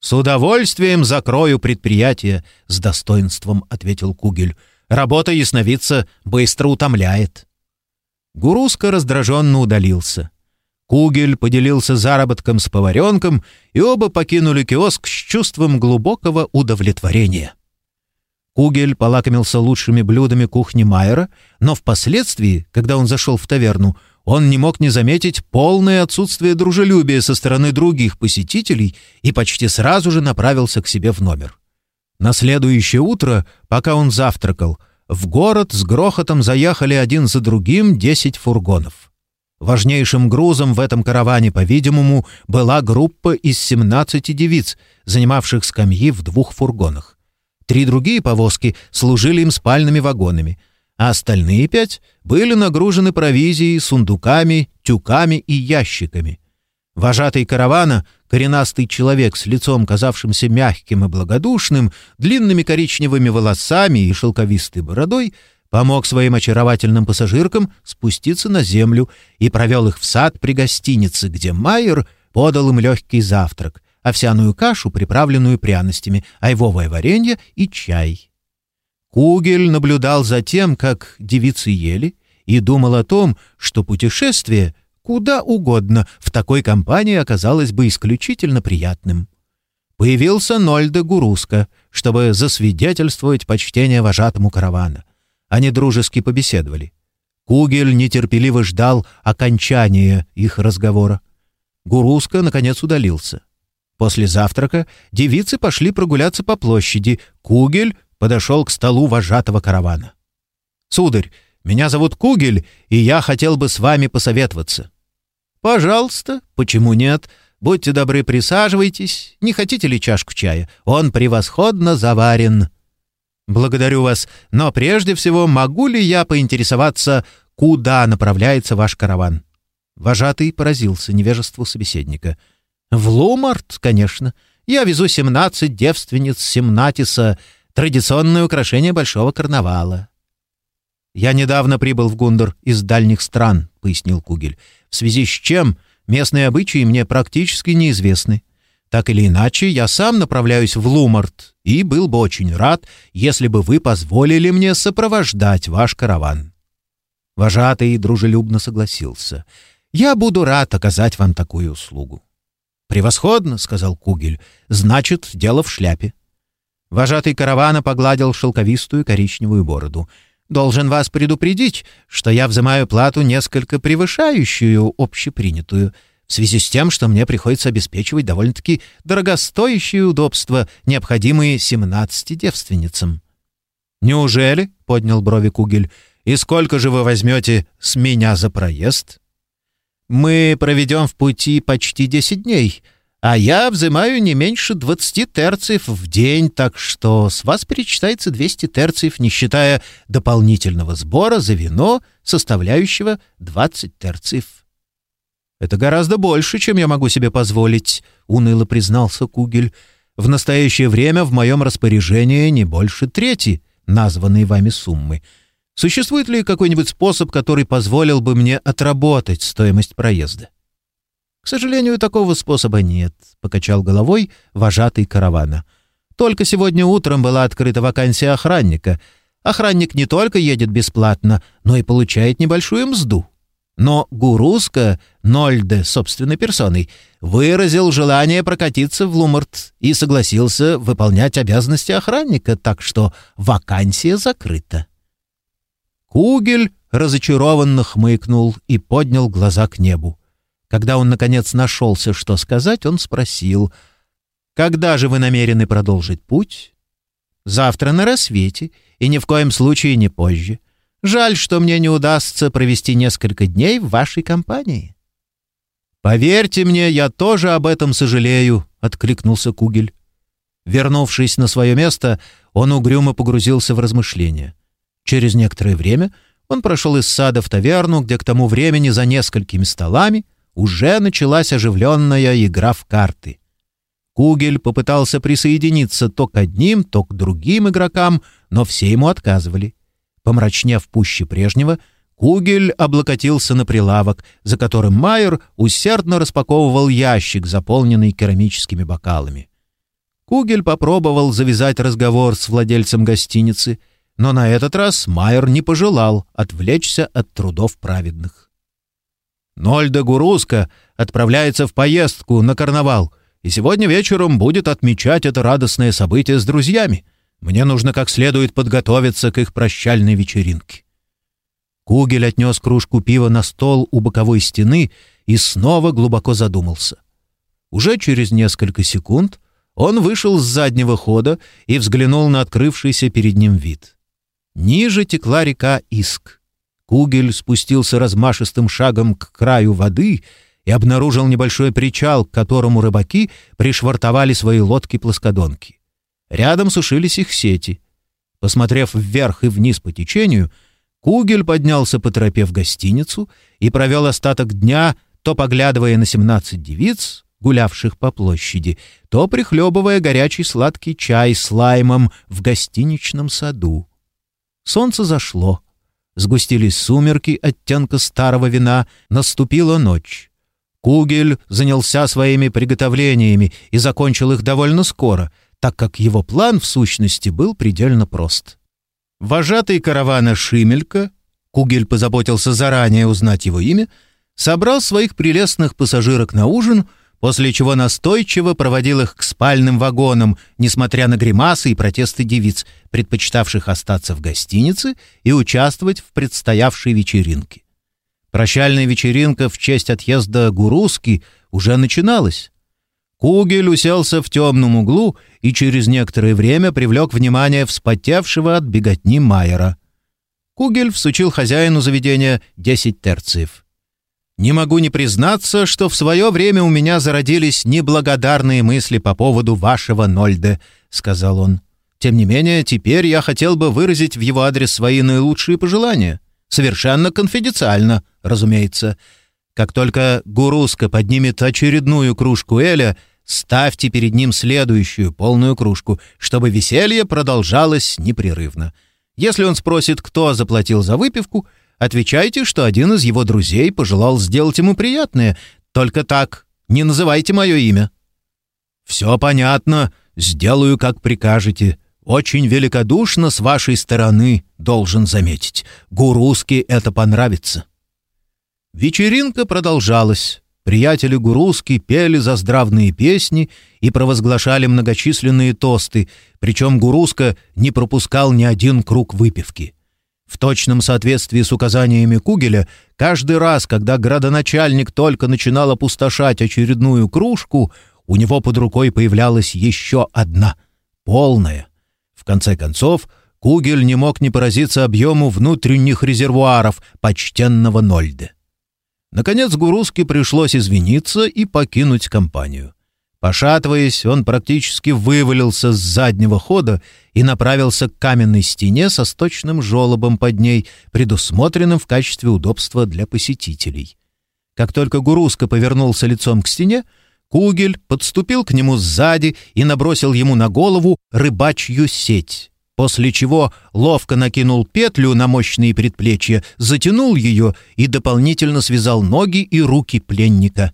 «С удовольствием закрою предприятие», — с достоинством ответил Кугель. «Работа ясновидца быстро утомляет». Гуруска раздраженно удалился. Кугель поделился заработком с поваренком, и оба покинули киоск с чувством глубокого удовлетворения. Кугель полакомился лучшими блюдами кухни Майера, но впоследствии, когда он зашел в таверну, он не мог не заметить полное отсутствие дружелюбия со стороны других посетителей и почти сразу же направился к себе в номер. На следующее утро, пока он завтракал, в город с грохотом заехали один за другим десять фургонов. Важнейшим грузом в этом караване, по-видимому, была группа из 17 девиц, занимавших скамьи в двух фургонах. Три другие повозки служили им спальными вагонами — а остальные пять были нагружены провизией, сундуками, тюками и ящиками. Вожатый каравана, коренастый человек с лицом, казавшимся мягким и благодушным, длинными коричневыми волосами и шелковистой бородой, помог своим очаровательным пассажиркам спуститься на землю и провел их в сад при гостинице, где Майер подал им легкий завтрак, овсяную кашу, приправленную пряностями, айвовое варенье и чай. Кугель наблюдал за тем, как девицы ели, и думал о том, что путешествие куда угодно в такой компании оказалось бы исключительно приятным. Появился Нольда Гуруска, чтобы засвидетельствовать почтение вожатому каравана. Они дружески побеседовали. Кугель нетерпеливо ждал окончания их разговора. Гуруска, наконец, удалился. После завтрака девицы пошли прогуляться по площади. Кугель подошел к столу вожатого каравана. «Сударь, меня зовут Кугель, и я хотел бы с вами посоветоваться». «Пожалуйста, почему нет? Будьте добры, присаживайтесь. Не хотите ли чашку чая? Он превосходно заварен». «Благодарю вас, но прежде всего могу ли я поинтересоваться, куда направляется ваш караван?» Вожатый поразился невежеству собеседника. «В Лумарт, конечно. Я везу семнадцать девственниц Семнатиса, Традиционное украшение большого карнавала. «Я недавно прибыл в Гундер из дальних стран», — пояснил Кугель, «в связи с чем местные обычаи мне практически неизвестны. Так или иначе, я сам направляюсь в Лумарт и был бы очень рад, если бы вы позволили мне сопровождать ваш караван». Вожатый дружелюбно согласился. «Я буду рад оказать вам такую услугу». «Превосходно», — сказал Кугель. «Значит, дело в шляпе. Вожатый каравана погладил шелковистую коричневую бороду. «Должен вас предупредить, что я взимаю плату несколько превышающую общепринятую, в связи с тем, что мне приходится обеспечивать довольно-таки дорогостоящие удобства, необходимые семнадцати девственницам». «Неужели?» — поднял брови Кугель. «И сколько же вы возьмете с меня за проезд?» «Мы проведем в пути почти десять дней», а я взимаю не меньше 20 терциев в день, так что с вас перечитается 200 терциев, не считая дополнительного сбора за вино, составляющего 20 терциев. «Это гораздо больше, чем я могу себе позволить», — уныло признался Кугель. «В настоящее время в моем распоряжении не больше трети названной вами суммы. Существует ли какой-нибудь способ, который позволил бы мне отработать стоимость проезда?» «К сожалению, такого способа нет», — покачал головой вожатый каравана. «Только сегодня утром была открыта вакансия охранника. Охранник не только едет бесплатно, но и получает небольшую мзду. Но Гуруска, Нольде собственной персоной, выразил желание прокатиться в Лумарт и согласился выполнять обязанности охранника, так что вакансия закрыта. Кугель разочарованно хмыкнул и поднял глаза к небу. Когда он, наконец, нашелся, что сказать, он спросил, «Когда же вы намерены продолжить путь?» «Завтра на рассвете, и ни в коем случае не позже. Жаль, что мне не удастся провести несколько дней в вашей компании». «Поверьте мне, я тоже об этом сожалею», — откликнулся Кугель. Вернувшись на свое место, он угрюмо погрузился в размышления. Через некоторое время он прошел из сада в таверну, где к тому времени за несколькими столами уже началась оживленная игра в карты. Кугель попытался присоединиться то к одним, то к другим игрокам, но все ему отказывали. Помрачнев пуще прежнего, Кугель облокотился на прилавок, за которым Майер усердно распаковывал ящик, заполненный керамическими бокалами. Кугель попробовал завязать разговор с владельцем гостиницы, но на этот раз Майер не пожелал отвлечься от трудов праведных. Нольда Гуруска отправляется в поездку на карнавал и сегодня вечером будет отмечать это радостное событие с друзьями. Мне нужно как следует подготовиться к их прощальной вечеринке. Кугель отнес кружку пива на стол у боковой стены и снова глубоко задумался. Уже через несколько секунд он вышел с заднего хода и взглянул на открывшийся перед ним вид. Ниже текла река Иск. Кугель спустился размашистым шагом к краю воды и обнаружил небольшой причал, к которому рыбаки пришвартовали свои лодки-плоскодонки. Рядом сушились их сети. Посмотрев вверх и вниз по течению, Кугель поднялся по тропе в гостиницу и провел остаток дня, то поглядывая на семнадцать девиц, гулявших по площади, то прихлебывая горячий сладкий чай с лаймом в гостиничном саду. Солнце зашло. Сгустились сумерки оттенка старого вина, наступила ночь. Кугель занялся своими приготовлениями и закончил их довольно скоро — так как его план, в сущности, был предельно прост. Вожатый каравана Шимелька, Кугель позаботился заранее узнать его имя, собрал своих прелестных пассажирок на ужин, после чего настойчиво проводил их к спальным вагонам, несмотря на гримасы и протесты девиц, предпочитавших остаться в гостинице и участвовать в предстоявшей вечеринке. Прощальная вечеринка в честь отъезда Гуруски уже начиналась. Кугель уселся в темном углу и через некоторое время привлек внимание вспотевшего от беготни Майера. Кугель всучил хозяину заведения десять терциев. «Не могу не признаться, что в свое время у меня зародились неблагодарные мысли по поводу вашего Нольде», — сказал он. «Тем не менее, теперь я хотел бы выразить в его адрес свои наилучшие пожелания. Совершенно конфиденциально, разумеется. Как только Гуруска поднимет очередную кружку Эля, ставьте перед ним следующую полную кружку, чтобы веселье продолжалось непрерывно. Если он спросит, кто заплатил за выпивку, отвечайте, что один из его друзей пожелал сделать ему приятное. Только так, не называйте мое имя». «Все понятно, сделаю, как прикажете. Очень великодушно с вашей стороны, должен заметить. Гуруске это понравится». Вечеринка продолжалась. Приятели Гуруски пели заздравные песни и провозглашали многочисленные тосты, причем Гуруска не пропускал ни один круг выпивки. В точном соответствии с указаниями Кугеля, каждый раз, когда градоначальник только начинал опустошать очередную кружку, у него под рукой появлялась еще одна, полная. В конце концов, Кугель не мог не поразиться объему внутренних резервуаров почтенного Нольде. Наконец Гуруске пришлось извиниться и покинуть компанию. Пошатываясь, он практически вывалился с заднего хода и направился к каменной стене со сточным желобом под ней, предусмотренным в качестве удобства для посетителей. Как только Гуруска повернулся лицом к стене, Кугель подступил к нему сзади и набросил ему на голову рыбачью сеть после чего ловко накинул петлю на мощные предплечья, затянул ее и дополнительно связал ноги и руки пленника.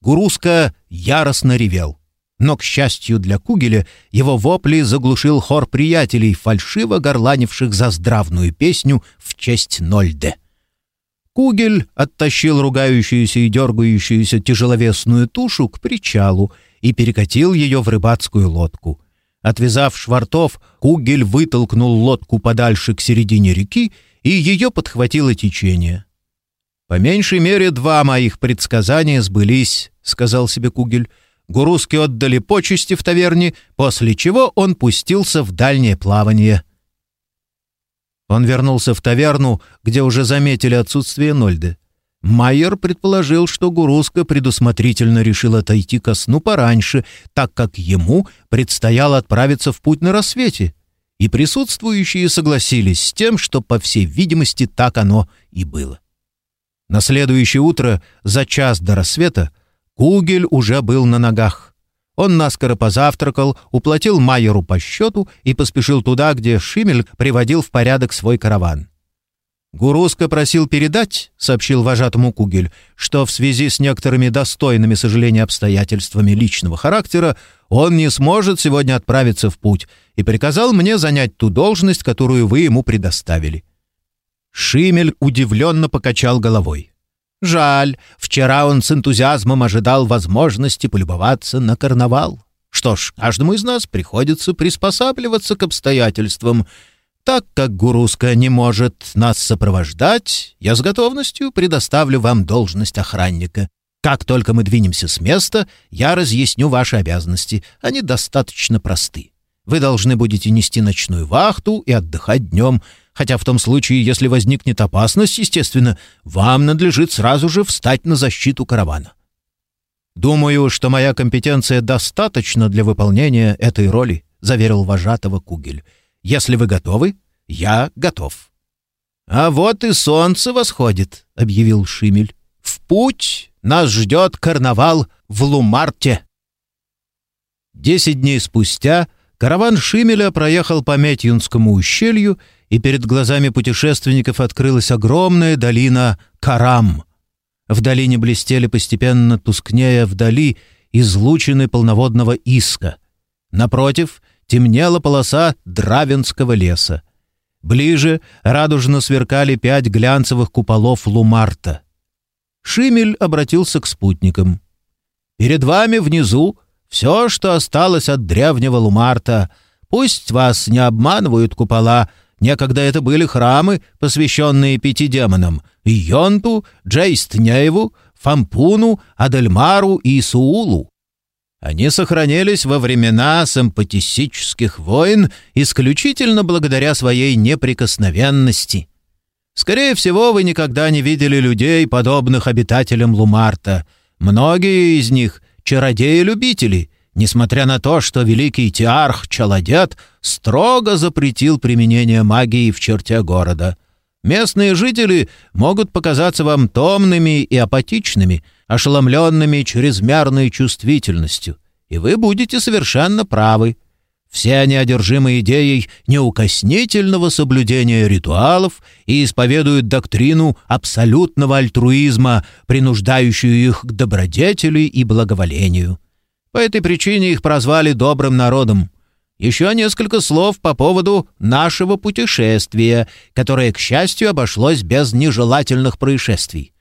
Гуруска яростно ревел. Но, к счастью для Кугеля, его вопли заглушил хор приятелей, фальшиво горланивших за здравную песню в честь Нольде. Кугель оттащил ругающуюся и дергающуюся тяжеловесную тушу к причалу и перекатил ее в рыбацкую лодку. Отвязав швартов, Кугель вытолкнул лодку подальше к середине реки, и ее подхватило течение. «По меньшей мере два моих предсказания сбылись», — сказал себе Кугель. Гуруски отдали почести в таверне, после чего он пустился в дальнее плавание. Он вернулся в таверну, где уже заметили отсутствие Нольды. Майер предположил, что Гуруска предусмотрительно решил отойти ко сну пораньше, так как ему предстояло отправиться в путь на рассвете. И присутствующие согласились с тем, что, по всей видимости, так оно и было. На следующее утро, за час до рассвета, Кугель уже был на ногах. Он наскоро позавтракал, уплатил Майеру по счету и поспешил туда, где Шимель приводил в порядок свой караван. «Гуруска просил передать», — сообщил вожатому Кугель, «что в связи с некоторыми достойными сожаления обстоятельствами личного характера он не сможет сегодня отправиться в путь и приказал мне занять ту должность, которую вы ему предоставили». Шимель удивленно покачал головой. Жаль, вчера он с энтузиазмом ожидал возможности полюбоваться на карнавал. Что ж, каждому из нас приходится приспосабливаться к обстоятельствам. Так как Гуруска не может нас сопровождать, я с готовностью предоставлю вам должность охранника. Как только мы двинемся с места, я разъясню ваши обязанности. Они достаточно просты. Вы должны будете нести ночную вахту и отдыхать днем — хотя в том случае, если возникнет опасность, естественно, вам надлежит сразу же встать на защиту каравана. «Думаю, что моя компетенция достаточна для выполнения этой роли», заверил вожатого Кугель. «Если вы готовы, я готов». «А вот и солнце восходит», — объявил Шимель. «В путь нас ждет карнавал в Лумарте». Десять дней спустя караван Шимеля проехал по Метьюнскому ущелью и перед глазами путешественников открылась огромная долина Карам. В долине блестели постепенно тускнея вдали излучины полноводного иска. Напротив темнела полоса Дравинского леса. Ближе радужно сверкали пять глянцевых куполов Лумарта. Шимель обратился к спутникам. «Перед вами внизу все, что осталось от древнего Лумарта. Пусть вас не обманывают купола, Некогда это были храмы, посвященные пяти демонам — Йонту, Джейстнееву, Фампуну, Адельмару и Суулу. Они сохранились во времена сампатисических войн исключительно благодаря своей неприкосновенности. Скорее всего, вы никогда не видели людей, подобных обитателям Лумарта. Многие из них — чародеи-любители, несмотря на то, что великий Тиарх Чаладет строго запретил применение магии в черте города. Местные жители могут показаться вам томными и апатичными, ошеломленными чрезмерной чувствительностью, и вы будете совершенно правы. Все они одержимы идеей неукоснительного соблюдения ритуалов и исповедуют доктрину абсолютного альтруизма, принуждающую их к добродетели и благоволению. По этой причине их прозвали добрым народом. Еще несколько слов по поводу нашего путешествия, которое, к счастью, обошлось без нежелательных происшествий.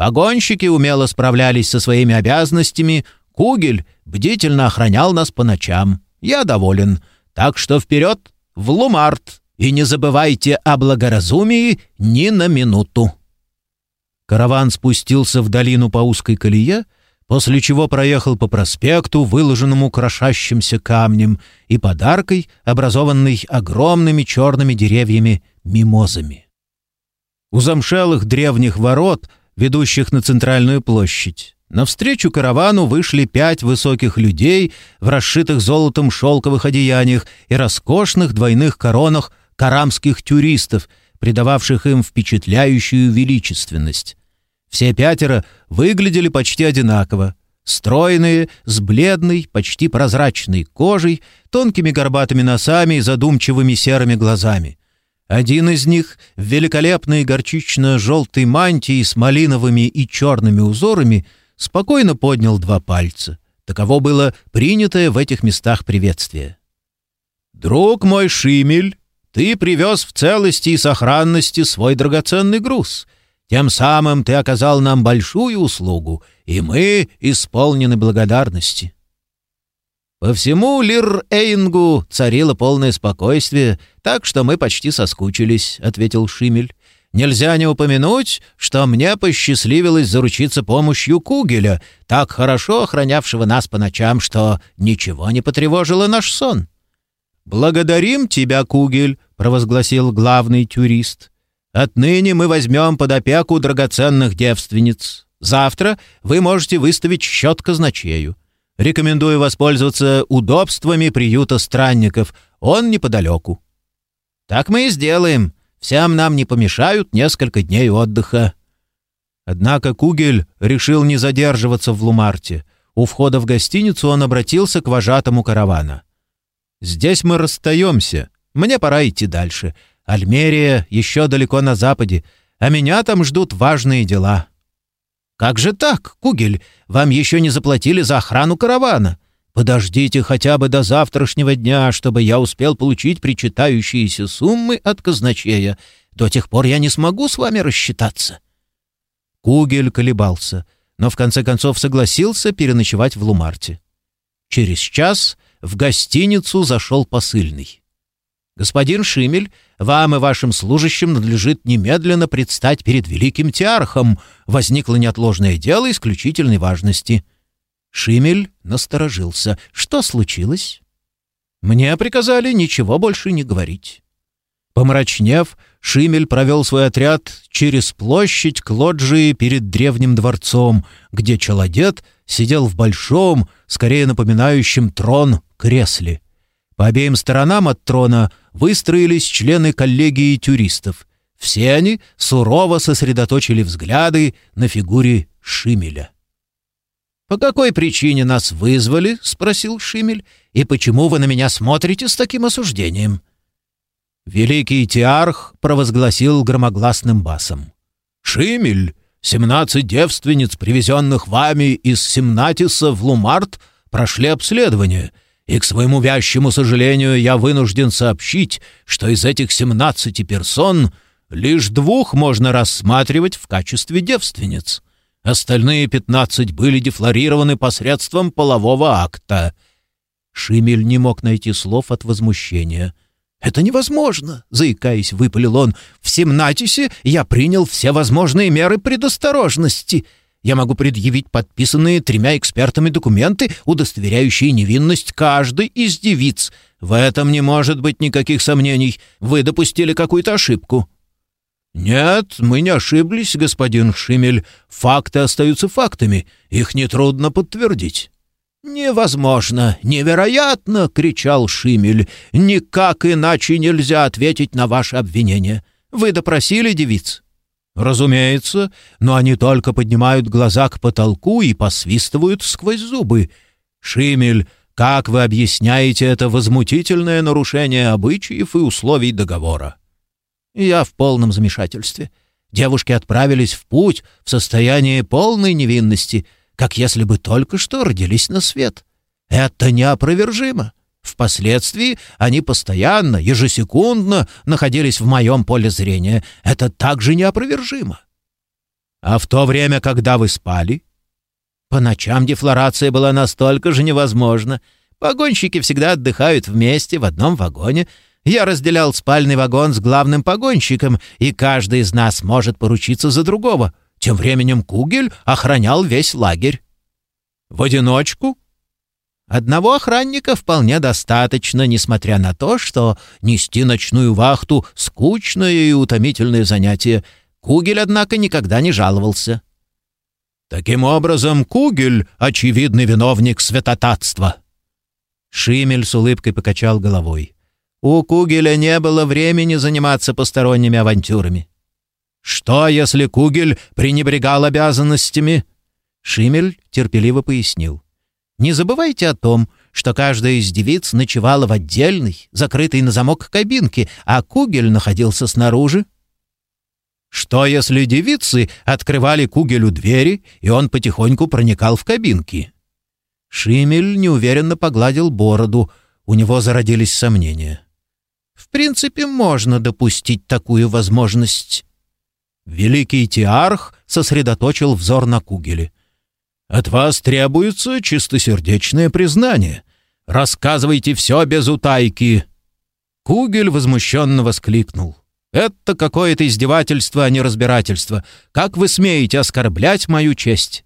Погонщики умело справлялись со своими обязанностями, Кугель бдительно охранял нас по ночам. Я доволен. Так что вперед, в Лумарт, и не забывайте о благоразумии ни на минуту. Караван спустился в долину по узкой колее, после чего проехал по проспекту, выложенному крошащимся камнем и подаркой, образованной огромными черными деревьями-мимозами. У замшелых древних ворот, ведущих на центральную площадь, навстречу каравану вышли пять высоких людей в расшитых золотом шелковых одеяниях и роскошных двойных коронах карамских туристов, придававших им впечатляющую величественность. Все пятеро выглядели почти одинаково. Стройные, с бледной, почти прозрачной кожей, тонкими горбатыми носами и задумчивыми серыми глазами. Один из них в великолепной горчично-желтой мантии с малиновыми и черными узорами спокойно поднял два пальца. Таково было принятое в этих местах приветствие. «Друг мой Шимель, ты привез в целости и сохранности свой драгоценный груз. Тем самым ты оказал нам большую услугу, и мы исполнены благодарности». По всему Лир-Эйнгу царило полное спокойствие, так что мы почти соскучились, — ответил Шимель. Нельзя не упомянуть, что мне посчастливилось заручиться помощью Кугеля, так хорошо охранявшего нас по ночам, что ничего не потревожило наш сон. «Благодарим тебя, Кугель», — провозгласил главный тюрист. «Отныне мы возьмем под опеку драгоценных девственниц. Завтра вы можете выставить счет казначею. Рекомендую воспользоваться удобствами приюта странников. Он неподалеку». «Так мы и сделаем. Всем нам не помешают несколько дней отдыха». Однако Кугель решил не задерживаться в Лумарте. У входа в гостиницу он обратился к вожатому каравана. «Здесь мы расстаемся. Мне пора идти дальше. Альмерия еще далеко на западе, а меня там ждут важные дела». «Как же так, Кугель? Вам еще не заплатили за охрану каравана. Подождите хотя бы до завтрашнего дня, чтобы я успел получить причитающиеся суммы от казначея. До тех пор я не смогу с вами рассчитаться». Кугель колебался, но в конце концов согласился переночевать в Лумарте. Через час в гостиницу зашел посыльный. «Господин Шимель, вам и вашим служащим надлежит немедленно предстать перед великим тиархом. Возникло неотложное дело исключительной важности». Шимель насторожился. «Что случилось?» «Мне приказали ничего больше не говорить». Помрачнев, Шимель провел свой отряд через площадь к лоджии перед древним дворцом, где Челодет сидел в большом, скорее напоминающем трон, кресле. По обеим сторонам от трона выстроились члены коллегии тюристов. Все они сурово сосредоточили взгляды на фигуре Шимеля. «По какой причине нас вызвали?» — спросил Шимель. «И почему вы на меня смотрите с таким осуждением?» Великий Тиарх провозгласил громогласным басом. «Шимель, семнадцать девственниц, привезенных вами из Семнатиса в Лумарт, прошли обследование — и, к своему вящему сожалению, я вынужден сообщить, что из этих семнадцати персон лишь двух можно рассматривать в качестве девственниц. Остальные пятнадцать были дефлорированы посредством полового акта. Шимель не мог найти слов от возмущения. «Это невозможно!» — заикаясь, выпалил он. «В Семнатисе я принял все возможные меры предосторожности я могу предъявить подписанные тремя экспертами документы, удостоверяющие невинность каждой из девиц. В этом не может быть никаких сомнений. Вы допустили какую-то ошибку». «Нет, мы не ошиблись, господин Шимель. Факты остаются фактами. Их нетрудно подтвердить». «Невозможно! Невероятно!» — кричал Шимель. «Никак иначе нельзя ответить на ваше обвинение. Вы допросили девиц?» «Разумеется, но они только поднимают глаза к потолку и посвистывают сквозь зубы. Шимель, как вы объясняете это возмутительное нарушение обычаев и условий договора?» «Я в полном замешательстве. Девушки отправились в путь в состоянии полной невинности, как если бы только что родились на свет. Это неопровержимо. Впоследствии они постоянно, ежесекундно находились в моем поле зрения. Это также неопровержимо. А в то время, когда вы спали? По ночам дефлорация была настолько же невозможна. Погонщики всегда отдыхают вместе в одном вагоне. Я разделял спальный вагон с главным погонщиком, и каждый из нас может поручиться за другого. Тем временем Кугель охранял весь лагерь. В одиночку Одного охранника вполне достаточно, несмотря на то, что нести ночную вахту — скучное и утомительное занятие. Кугель, однако, никогда не жаловался. Таким образом, Кугель — очевидный виновник святотатства. Шимель с улыбкой покачал головой. У Кугеля не было времени заниматься посторонними авантюрами. Что, если Кугель пренебрегал обязанностями? Шимель терпеливо пояснил. Не забывайте о том, что каждая из девиц ночевала в отдельной, закрытой на замок кабинке, а Кугель находился снаружи. Что, если девицы открывали Кугелю двери, и он потихоньку проникал в кабинки? Шимель неуверенно погладил бороду, у него зародились сомнения. В принципе, можно допустить такую возможность. Великий Тиарх сосредоточил взор на Кугеле. «От вас требуется чистосердечное признание. Рассказывайте все без утайки». Кугель возмущенно воскликнул. «Это какое-то издевательство, а не разбирательство. Как вы смеете оскорблять мою честь?»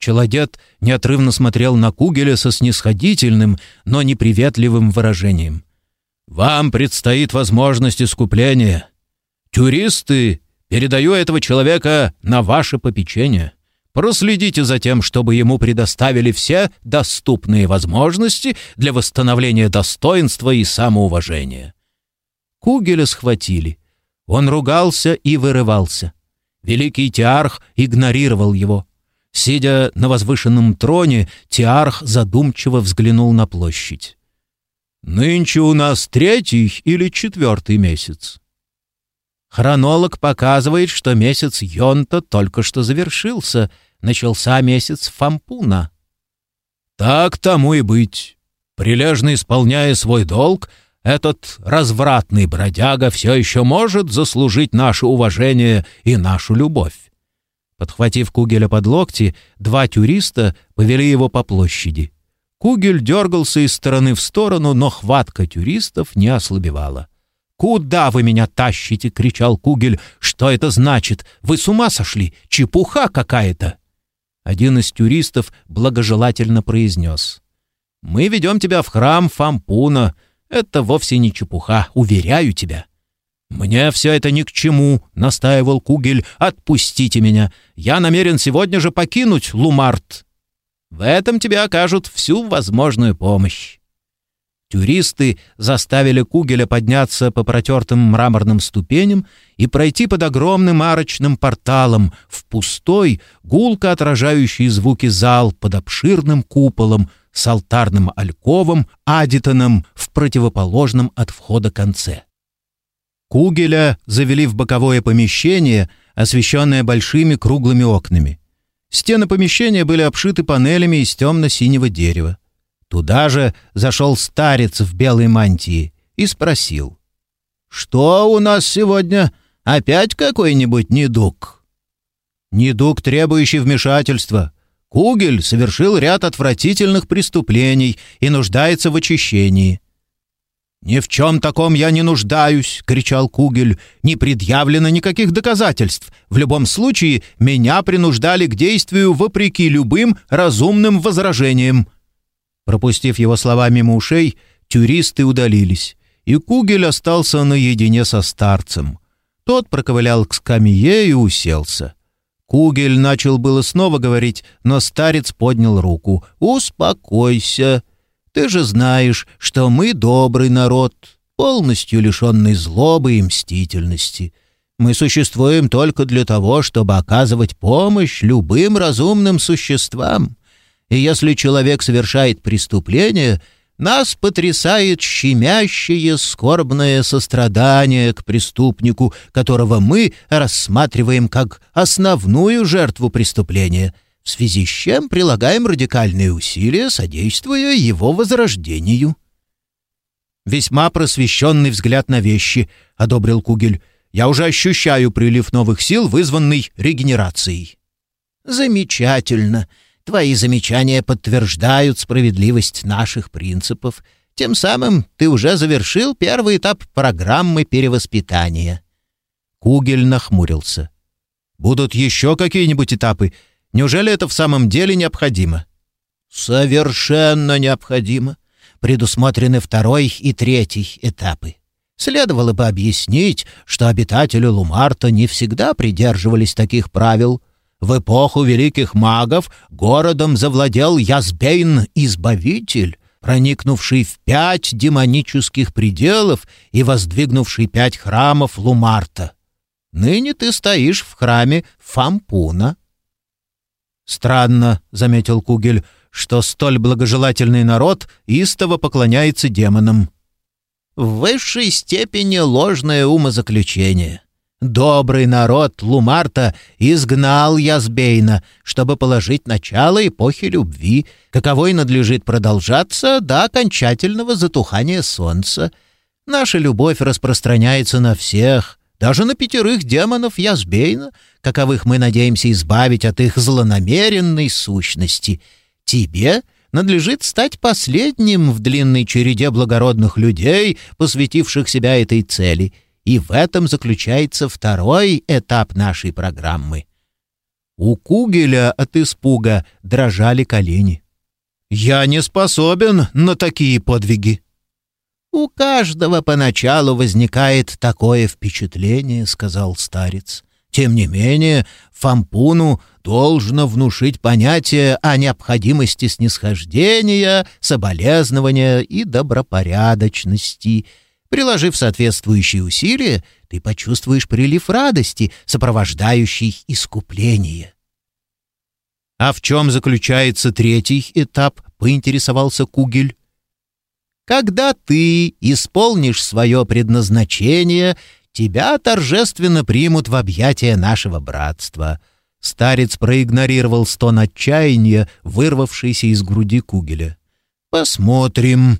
Челодет неотрывно смотрел на Кугеля со снисходительным, но неприветливым выражением. «Вам предстоит возможность искупления. Тюристы, передаю этого человека на ваше попечение. Проследите за тем, чтобы ему предоставили все доступные возможности для восстановления достоинства и самоуважения». Кугеля схватили. Он ругался и вырывался. Великий Тиарх игнорировал его. Сидя на возвышенном троне, Тиарх задумчиво взглянул на площадь. «Нынче у нас третий или четвертый месяц?» Хронолог показывает, что месяц Йонта только что завершился. Начался месяц Фампуна. «Так тому и быть. Прилежно исполняя свой долг, этот развратный бродяга все еще может заслужить наше уважение и нашу любовь. Подхватив Кугеля под локти, два тюриста повели его по площади. Кугель дергался из стороны в сторону, но хватка тюристов не ослабевала. «Куда вы меня тащите?» — кричал Кугель. «Что это значит? Вы с ума сошли? Чепуха какая-то!» Один из тюристов благожелательно произнес. «Мы ведем тебя в храм Фампуна. Это вовсе не чепуха, уверяю тебя». «Мне все это ни к чему», — настаивал Кугель. «Отпустите меня. Я намерен сегодня же покинуть Лумарт. В этом тебе окажут всю возможную помощь». Тюристы заставили Кугеля подняться по протертым мраморным ступеням и пройти под огромным арочным порталом в пустой, гулко отражающий звуки зал под обширным куполом с алтарным альковом, адитоном в противоположном от входа конце. Кугеля завели в боковое помещение, освещенное большими круглыми окнами. Стены помещения были обшиты панелями из темно-синего дерева. Туда же зашел старец в белой мантии и спросил. «Что у нас сегодня? Опять какой-нибудь недуг?» «Недуг, требующий вмешательства. Кугель совершил ряд отвратительных преступлений и нуждается в очищении. «Ни в чем таком я не нуждаюсь!» — кричал Кугель. «Не предъявлено никаких доказательств. В любом случае, меня принуждали к действию вопреки любым разумным возражениям». Пропустив его слова мимо ушей, тюристы удалились, и Кугель остался наедине со старцем. Тот проковылял к скамье и уселся. Кугель начал было снова говорить, но старец поднял руку. «Успокойся!» Ты же знаешь, что мы добрый народ, полностью лишенный злобы и мстительности. Мы существуем только для того, чтобы оказывать помощь любым разумным существам. И если человек совершает преступление, нас потрясает щемящее, скорбное сострадание к преступнику, которого мы рассматриваем как основную жертву преступления — в связи с чем прилагаем радикальные усилия, содействуя его возрождению». «Весьма просвещенный взгляд на вещи», — одобрил Кугель. «Я уже ощущаю прилив новых сил, вызванный регенерацией». «Замечательно. Твои замечания подтверждают справедливость наших принципов. Тем самым ты уже завершил первый этап программы перевоспитания». Кугель нахмурился. «Будут еще какие-нибудь этапы? Неужели это в самом деле необходимо? Совершенно необходимо. Предусмотрены второй и третий этапы. Следовало бы объяснить, что обитатели Лумарта не всегда придерживались таких правил. В эпоху великих магов городом завладел Язбейн-избавитель, проникнувший в пять демонических пределов и воздвигнувший пять храмов Лумарта. Ныне ты стоишь в храме Фампуна. «Странно», — заметил Кугель, — «что столь благожелательный народ истово поклоняется демонам». «В высшей степени ложное умозаключение. Добрый народ Лумарта изгнал Язбейна, чтобы положить начало эпохе любви, каковой надлежит продолжаться до окончательного затухания солнца. Наша любовь распространяется на всех, даже на пятерых демонов Язбейна, каковых мы надеемся избавить от их злонамеренной сущности. Тебе надлежит стать последним в длинной череде благородных людей, посвятивших себя этой цели, и в этом заключается второй этап нашей программы. У Кугеля от испуга дрожали колени. «Я не способен на такие подвиги», «У каждого поначалу возникает такое впечатление», — сказал старец. «Тем не менее, Фампуну должно внушить понятие о необходимости снисхождения, соболезнования и добропорядочности. Приложив соответствующие усилия, ты почувствуешь прилив радости, сопровождающий искупление». «А в чем заключается третий этап?» — поинтересовался Кугель. Когда ты исполнишь свое предназначение, тебя торжественно примут в объятия нашего братства». Старец проигнорировал стон отчаяния, вырвавшийся из груди Кугеля. «Посмотрим.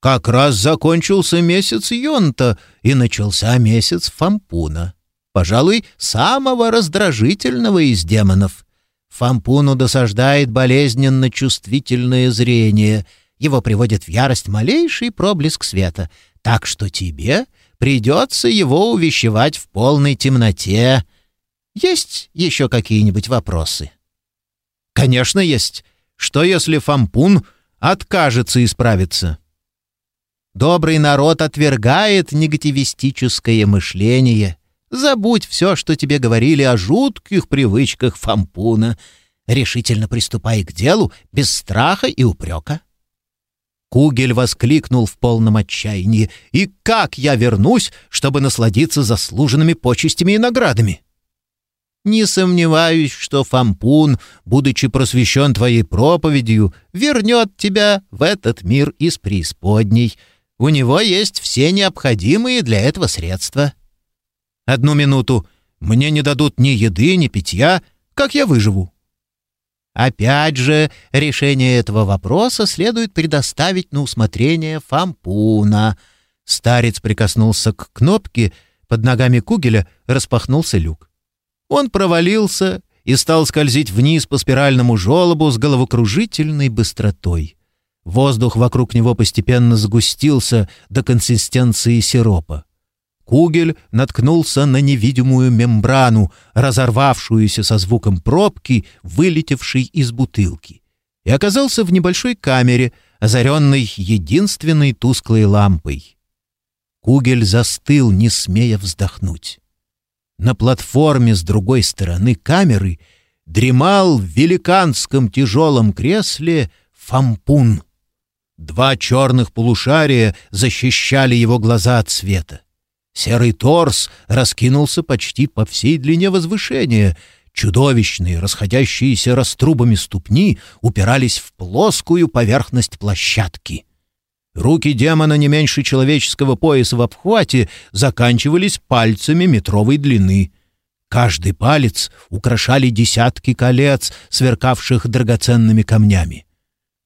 Как раз закончился месяц Йонта, и начался месяц Фампуна. Пожалуй, самого раздражительного из демонов. Фампуну досаждает болезненно чувствительное зрение — его приводит в ярость малейший проблеск света, так что тебе придется его увещевать в полной темноте. Есть еще какие-нибудь вопросы? Конечно, есть. Что если Фампун откажется исправиться? Добрый народ отвергает негативистическое мышление. Забудь все, что тебе говорили о жутких привычках Фампуна. Решительно приступай к делу без страха и упрека. Кугель воскликнул в полном отчаянии. «И как я вернусь, чтобы насладиться заслуженными почестями и наградами?» «Не сомневаюсь, что Фампун, будучи просвещен твоей проповедью, вернет тебя в этот мир из преисподней. У него есть все необходимые для этого средства». «Одну минуту. Мне не дадут ни еды, ни питья. Как я выживу?» Опять же, решение этого вопроса следует предоставить на усмотрение Фампуна. Старец прикоснулся к кнопке, под ногами Кугеля распахнулся люк. Он провалился и стал скользить вниз по спиральному желобу с головокружительной быстротой. Воздух вокруг него постепенно сгустился до консистенции сиропа. Кугель наткнулся на невидимую мембрану, разорвавшуюся со звуком пробки, вылетевшей из бутылки, и оказался в небольшой камере, озаренной единственной тусклой лампой. Кугель застыл, не смея вздохнуть. На платформе с другой стороны камеры дремал в великанском тяжелом кресле фампун. Два черных полушария защищали его глаза от света. Серый торс раскинулся почти по всей длине возвышения. Чудовищные, расходящиеся раструбами ступни упирались в плоскую поверхность площадки. Руки демона не меньше человеческого пояса в обхвате заканчивались пальцами метровой длины. Каждый палец украшали десятки колец, сверкавших драгоценными камнями.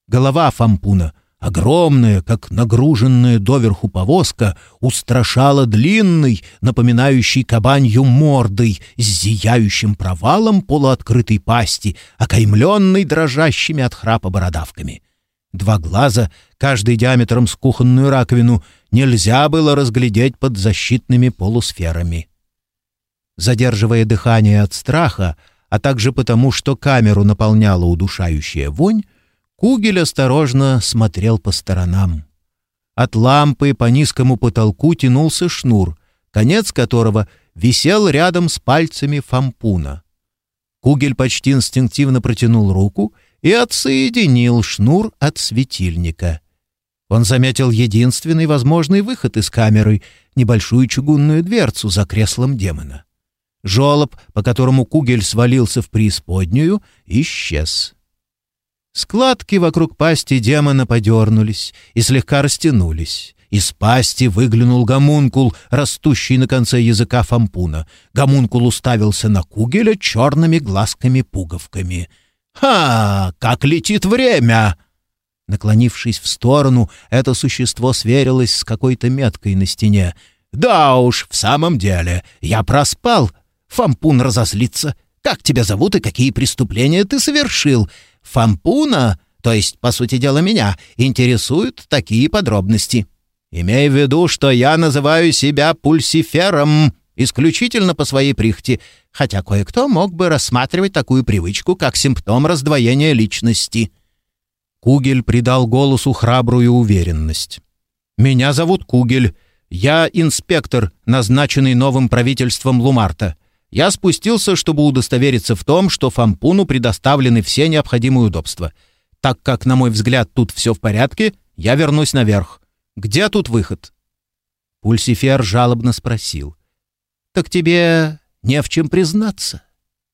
Голова Фампуна огромная, как нагруженная доверху повозка, устрашала длинной, напоминающей кабанью мордой, с зияющим провалом полуоткрытой пасти, окаймленной дрожащими от храпа бородавками. Два глаза, каждый диаметром с кухонную раковину, нельзя было разглядеть под защитными полусферами. Задерживая дыхание от страха, а также потому, что камеру наполняла удушающая вонь, Кугель осторожно смотрел по сторонам. От лампы по низкому потолку тянулся шнур, конец которого висел рядом с пальцами фампуна. Кугель почти инстинктивно протянул руку и отсоединил шнур от светильника. Он заметил единственный возможный выход из камеры — небольшую чугунную дверцу за креслом демона. Жолоб, по которому Кугель свалился в преисподнюю, исчез. Складки вокруг пасти демона подернулись и слегка растянулись. Из пасти выглянул гомункул, растущий на конце языка фампуна. Гомункул уставился на Кугеля черными глазками-пуговками. «Ха! Как летит время!» Наклонившись в сторону, это существо сверилось с какой-то меткой на стене. «Да уж, в самом деле, я проспал. Фампун разозлится. Как тебя зовут и какие преступления ты совершил? Фампуна, то есть, по сути дела, меня, интересуют такие подробности. Имей в виду, что я называю себя пульсифером исключительно по своей прихоти, хотя кое-кто мог бы рассматривать такую привычку как симптом раздвоения личности». Кугель придал голосу храбрую уверенность. «Меня зовут Кугель. Я инспектор, назначенный новым правительством Лумарта. Я спустился, чтобы удостовериться в том, что Фампуну предоставлены все необходимые удобства. Так как, на мой взгляд, тут все в порядке, я вернусь наверх. Где тут выход?» Пульсифер жалобно спросил. «Так тебе не в чем признаться.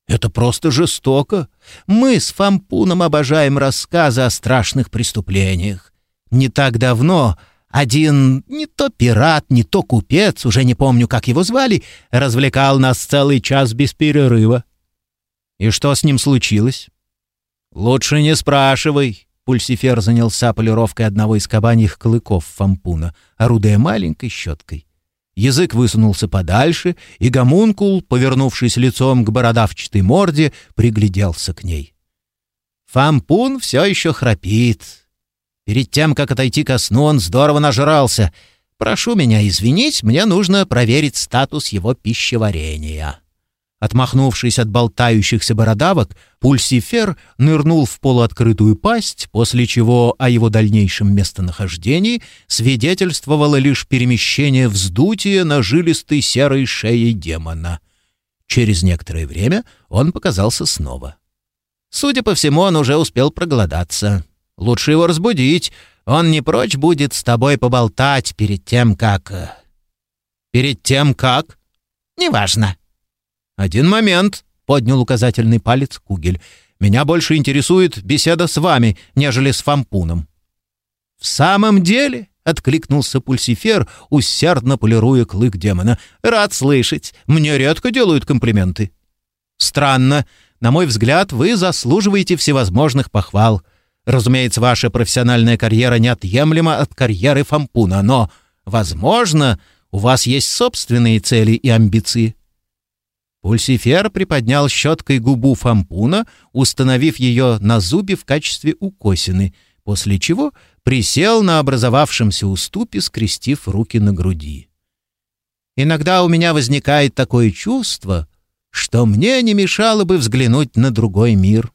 Это просто жестоко. Мы с Фампуном обожаем рассказы о страшных преступлениях. Не так давно один не то пират, не то купец, уже не помню, как его звали, развлекал нас целый час без перерыва. И что с ним случилось? Лучше не спрашивай. Пульсифер занялся полировкой одного из кабаньих клыков фампуна, орудуя маленькой щеткой. Язык высунулся подальше, и гомункул, повернувшись лицом к бородавчатой морде, пригляделся к ней. Фампун все еще храпит, Перед тем, как отойти ко сну, он здорово нажрался. Прошу меня извинить, мне нужно проверить статус его пищеварения». Отмахнувшись от болтающихся бородавок, пульсифер нырнул в полуоткрытую пасть, после чего о его дальнейшем местонахождении свидетельствовало лишь перемещение вздутия на жилистой серой шее демона. Через некоторое время он показался снова. Судя по всему, он уже успел проголодаться. Лучше его разбудить. Он не прочь будет с тобой поболтать перед тем, как...» э, «Перед тем, как...» «Неважно». «Один момент», — поднял указательный палец Кугель. «Меня больше интересует беседа с вами, нежели с Фампуном». «В самом деле?» — откликнулся Пульсифер, усердно полируя клык демона. «Рад слышать. Мне редко делают комплименты». «Странно. На мой взгляд, вы заслуживаете всевозможных похвал. Разумеется, ваша профессиональная карьера неотъемлема от карьеры Фампуна, но, возможно, у вас есть собственные цели и амбиции». Пульсифер приподнял щеткой губу Фампуна, установив ее на зубе в качестве укосины, после чего присел на образовавшемся уступе, скрестив руки на груди. «Иногда у меня возникает такое чувство, что мне не мешало бы взглянуть на другой мир».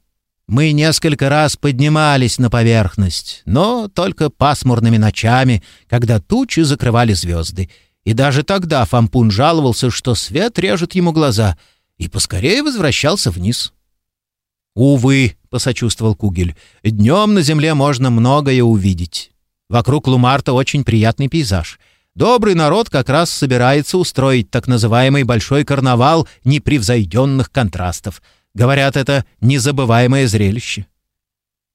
Мы несколько раз поднимались на поверхность, но только пасмурными ночами, когда тучи закрывали звезды. И даже тогда Фампун жаловался, что свет режет ему глаза, и поскорее возвращался вниз. «Увы», — посочувствовал Кугель, — «днем на земле можно многое увидеть. Вокруг Лумарта очень приятный пейзаж. Добрый народ как раз собирается устроить так называемый большой карнавал непревзойденных контрастов — Говорят, это незабываемое зрелище.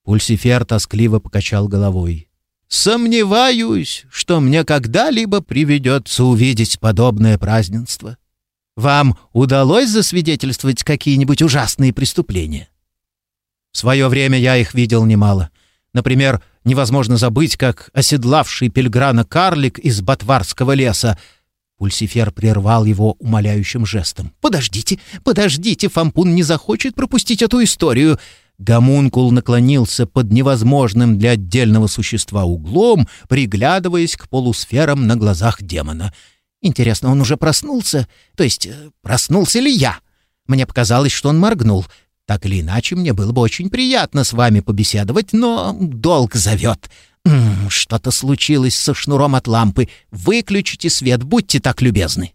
Пульсифер тоскливо покачал головой. «Сомневаюсь, что мне когда-либо приведется увидеть подобное празднество. Вам удалось засвидетельствовать какие-нибудь ужасные преступления?» В свое время я их видел немало. Например, невозможно забыть, как оседлавший пельграна карлик из Батварского леса Пульсифер прервал его умоляющим жестом. «Подождите, подождите, Фампун не захочет пропустить эту историю!» Гомункул наклонился под невозможным для отдельного существа углом, приглядываясь к полусферам на глазах демона. «Интересно, он уже проснулся? То есть, э, проснулся ли я?» Мне показалось, что он моргнул. Так или иначе, мне было бы очень приятно с вами побеседовать, но долг зовет. «Что-то случилось со шнуром от лампы. Выключите свет, будьте так любезны».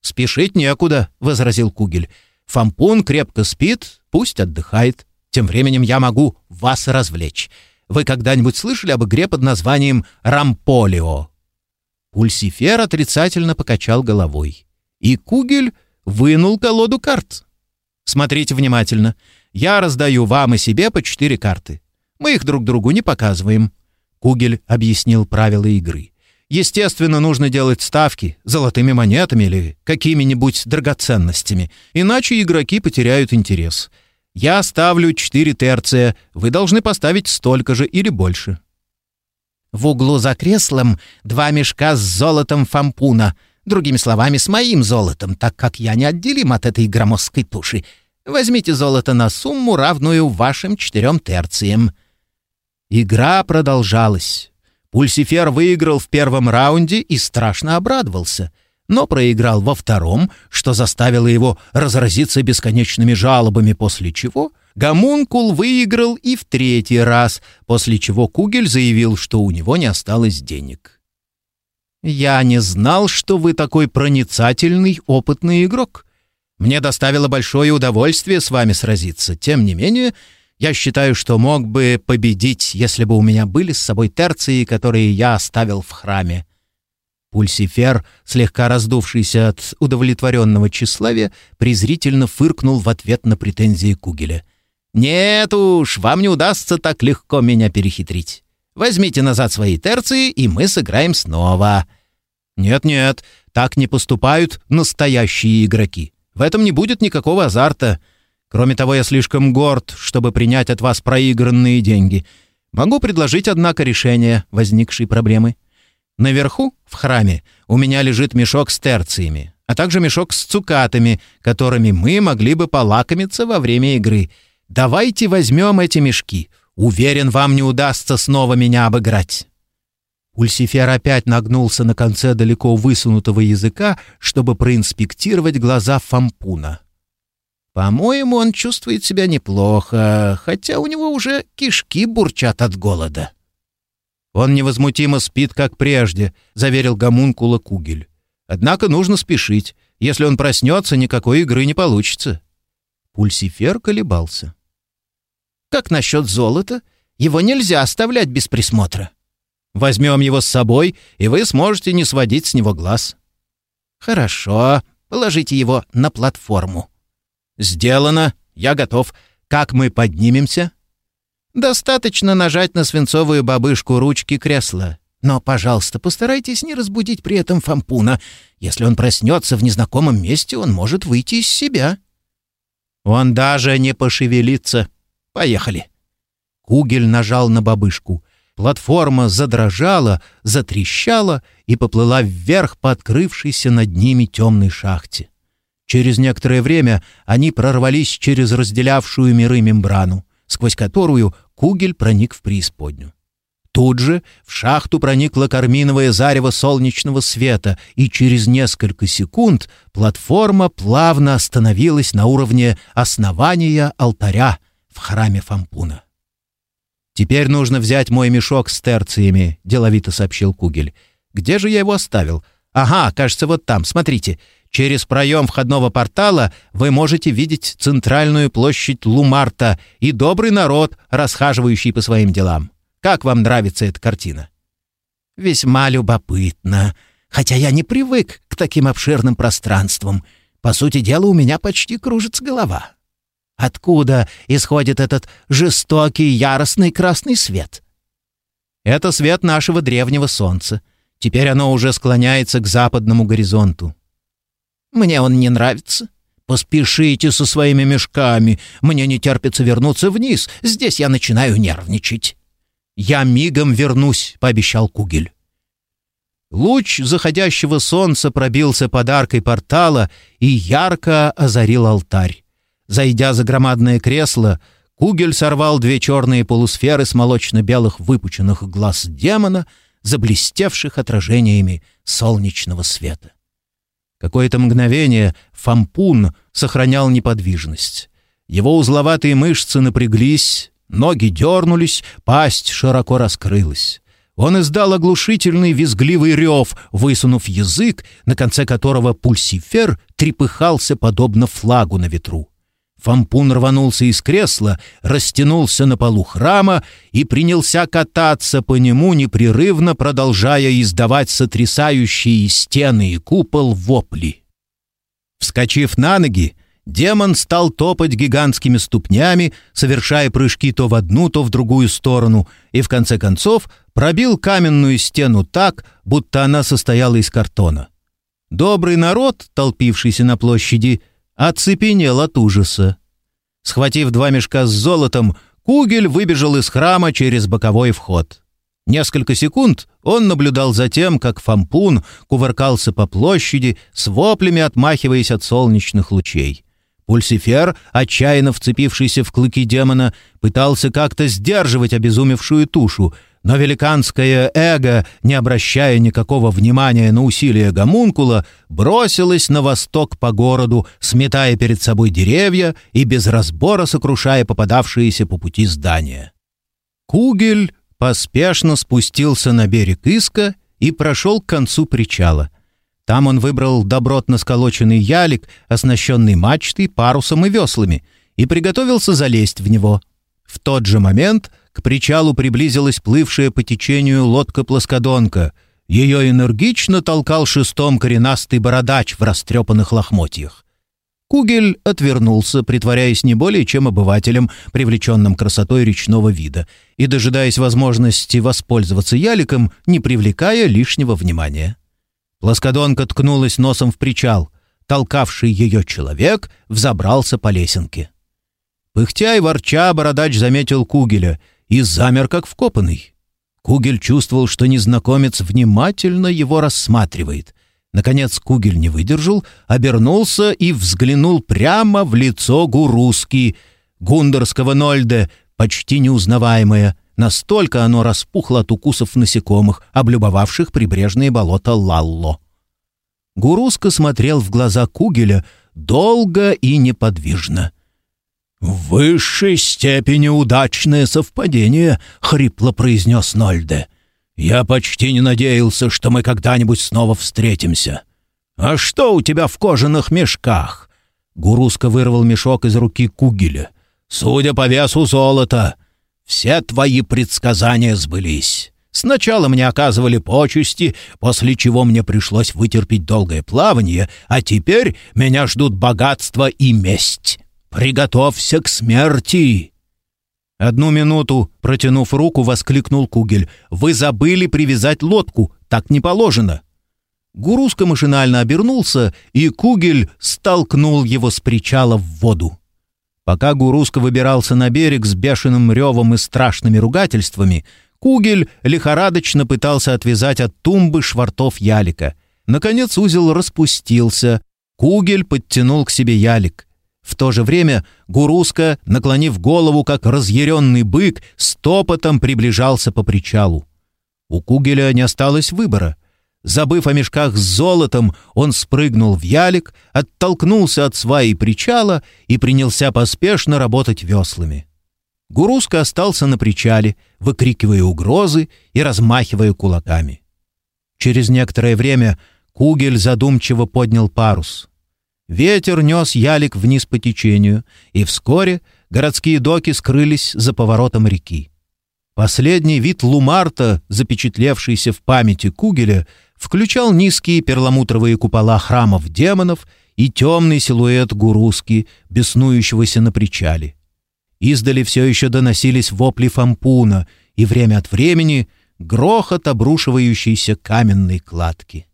«Спешить некуда», — возразил Кугель. «Фампун крепко спит, пусть отдыхает. Тем временем я могу вас развлечь. Вы когда-нибудь слышали об игре под названием «Рамполио»?» Пульсифер отрицательно покачал головой. И Кугель вынул колоду карт. «Смотрите внимательно. Я раздаю вам и себе по четыре карты. Мы их друг другу не показываем. Кугель объяснил правила игры. Естественно, нужно делать ставки золотыми монетами или какими-нибудь драгоценностями, иначе игроки потеряют интерес. Я ставлю четыре терция, вы должны поставить столько же или больше. В углу за креслом два мешка с золотом фампуна. Другими словами, с моим золотом, так как я неотделим от этой громоздкой туши. Возьмите золото на сумму, равную вашим четырем терциям». Игра продолжалась. Пульсифер выиграл в первом раунде и страшно обрадовался, но проиграл во втором, что заставило его разразиться бесконечными жалобами, после чего Гомункул выиграл и в третий раз, после чего Кугель заявил, что у него не осталось денег. «Я не знал, что вы такой проницательный, опытный игрок. Мне доставило большое удовольствие с вами сразиться. Тем не менее, я считаю, что мог бы победить, если бы у меня были с собой терции, которые я оставил в храме». Пульсифер, слегка раздувшийся от удовлетворенного тщеславия, презрительно фыркнул в ответ на претензии Кугеля. «Нет уж, вам не удастся так легко меня перехитрить. Возьмите назад свои терции, и мы сыграем снова». «Нет-нет, так не поступают настоящие игроки. В этом не будет никакого азарта. Кроме того, я слишком горд, чтобы принять от вас проигранные деньги. Могу предложить, однако, решение возникшей проблемы. Наверху, в храме, у меня лежит мешок с терциями, а также мешок с цукатами, которыми мы могли бы полакомиться во время игры. Давайте возьмем эти мешки. Уверен, вам не удастся снова меня обыграть». Ульсифер опять нагнулся на конце далеко высунутого языка, чтобы проинспектировать глаза Фампуна. По-моему, он чувствует себя неплохо, хотя у него уже кишки бурчат от голода. Он невозмутимо спит, как прежде, заверил гомункула Кугель. Однако нужно спешить. Если он проснется, никакой игры не получится. Пульсифер колебался. Как насчет золота? Его нельзя оставлять без присмотра. Возьмем его с собой, и вы сможете не сводить с него глаз. Хорошо, положите его на платформу. «Сделано. Я готов. Как мы поднимемся?» «Достаточно нажать на свинцовую бабышку ручки кресла. Но, пожалуйста, постарайтесь не разбудить при этом Фампуна. Если он проснется в незнакомом месте, он может выйти из себя». «Он даже не пошевелится. Поехали». Кугель нажал на бабышку. Платформа задрожала, затрещала и поплыла вверх по открывшейся над ними темной шахте. Через некоторое время они прорвались через разделявшую миры мембрану, сквозь которую Кугель проник в преисподнюю. Тут же в шахту проникло карминовое зарево солнечного света, и через несколько секунд платформа плавно остановилась на уровне основания алтаря в храме Фампуна. «Теперь нужно взять мой мешок с терциями», — деловито сообщил Кугель. «Где же я его оставил? Ага, кажется, вот там, смотрите. Через проем входного портала вы можете видеть центральную площадь Лумарта и добрый народ, расхаживающий по своим делам. Как вам нравится эта картина? Весьма любопытно. Хотя я не привык к таким обширным пространствам. По сути дела, у меня почти кружится голова. Откуда исходит этот жестокий, яростный красный свет? Это свет нашего древнего солнца. Теперь оно уже склоняется к западному горизонту. Мне он не нравится. Поспешите со своими мешками. Мне не терпится вернуться вниз. Здесь я начинаю нервничать. Я мигом вернусь, пообещал Кугель. Луч заходящего солнца пробился под аркой портала и ярко озарил алтарь. Зайдя за громадное кресло, Кугель сорвал две черные полусферы с молочно-белых выпученных глаз демона, заблестевших отражениями солнечного света. Какое-то мгновение Фампун сохранял неподвижность. Его узловатые мышцы напряглись, ноги дернулись, пасть широко раскрылась. Он издал оглушительный визгливый рев, высунув язык, на конце которого пульсифер трепыхался подобно флагу на ветру. Фампун рванулся из кресла, растянулся на полу храма и принялся кататься по нему, непрерывно продолжая издавать сотрясающие стены и купол вопли. Вскочив на ноги, демон стал топать гигантскими ступнями, совершая прыжки то в одну, то в другую сторону, и в конце концов пробил каменную стену так, будто она состояла из картона. Добрый народ, толпившийся на площади, — оцепенел от ужаса. Схватив два мешка с золотом, Кугель выбежал из храма через боковой вход. Несколько секунд он наблюдал за тем, как Фампун кувыркался по площади, с воплями отмахиваясь от солнечных лучей. Пульсифер, отчаянно вцепившийся в клыки демона, пытался как-то сдерживать обезумевшую тушу, но великанское эго, не обращая никакого внимания на усилия гомункула, бросилось на восток по городу, сметая перед собой деревья и без разбора сокрушая попадавшиеся по пути здания. Кугель поспешно спустился на берег Иска и прошел к концу причала. Там он выбрал добротно сколоченный ялик, оснащенный мачтой, парусом и веслами, и приготовился залезть в него. В тот же момент — к причалу приблизилась плывшая по течению лодка-плоскодонка. Ее энергично толкал шестом коренастый бородач в растрепанных лохмотьях. Кугель отвернулся, притворяясь не более чем обывателем, привлеченным красотой речного вида, и, дожидаясь возможности воспользоваться яликом, не привлекая лишнего внимания. Плоскодонка ткнулась носом в причал. Толкавший ее человек взобрался по лесенке. Пыхтя и ворча, бородач заметил Кугеля — и замер как вкопанный. Кугель чувствовал, что незнакомец внимательно его рассматривает. Наконец Кугель не выдержал, обернулся и взглянул прямо в лицо Гуруски, гундерского Нольде, почти неузнаваемое. Настолько оно распухло от укусов насекомых, облюбовавших прибрежные болота Лалло. Гуруска смотрел в глаза Кугеля долго и неподвижно. «В высшей степени удачное совпадение», — хрипло произнес Нольде. «Я почти не надеялся, что мы когда-нибудь снова встретимся. А что у тебя в кожаных мешках?» Гуруска вырвал мешок из руки Кугеля. «Судя по весу золота, все твои предсказания сбылись. Сначала мне оказывали почести, после чего мне пришлось вытерпеть долгое плавание, а теперь меня ждут богатство и месть». «Приготовься к смерти!» Одну минуту, протянув руку, воскликнул Кугель. «Вы забыли привязать лодку, так не положено!» Гуруска машинально обернулся, и Кугель столкнул его с причала в воду. Пока Гуруска выбирался на берег с бешеным ревом и страшными ругательствами, Кугель лихорадочно пытался отвязать от тумбы швартов ялика. Наконец узел распустился. Кугель подтянул к себе ялик. В то же время Гуруска, наклонив голову, как разъяренный бык, стопотом приближался по причалу. У Кугеля не осталось выбора. Забыв о мешках с золотом, он спрыгнул в ялик, оттолкнулся от сваи причала и принялся поспешно работать веслами. Гуруска остался на причале, выкрикивая угрозы и размахивая кулаками. Через некоторое время Кугель задумчиво поднял парус — Ветер нес ялик вниз по течению, и вскоре городские доки скрылись за поворотом реки. Последний вид Лумарта, запечатлевшийся в памяти Кугеля, включал низкие перламутровые купола храмов демонов и темный силуэт Гуруски, беснующегося на причале. Издали все еще доносились вопли фампуна и время от времени грохот обрушивающейся каменной кладки.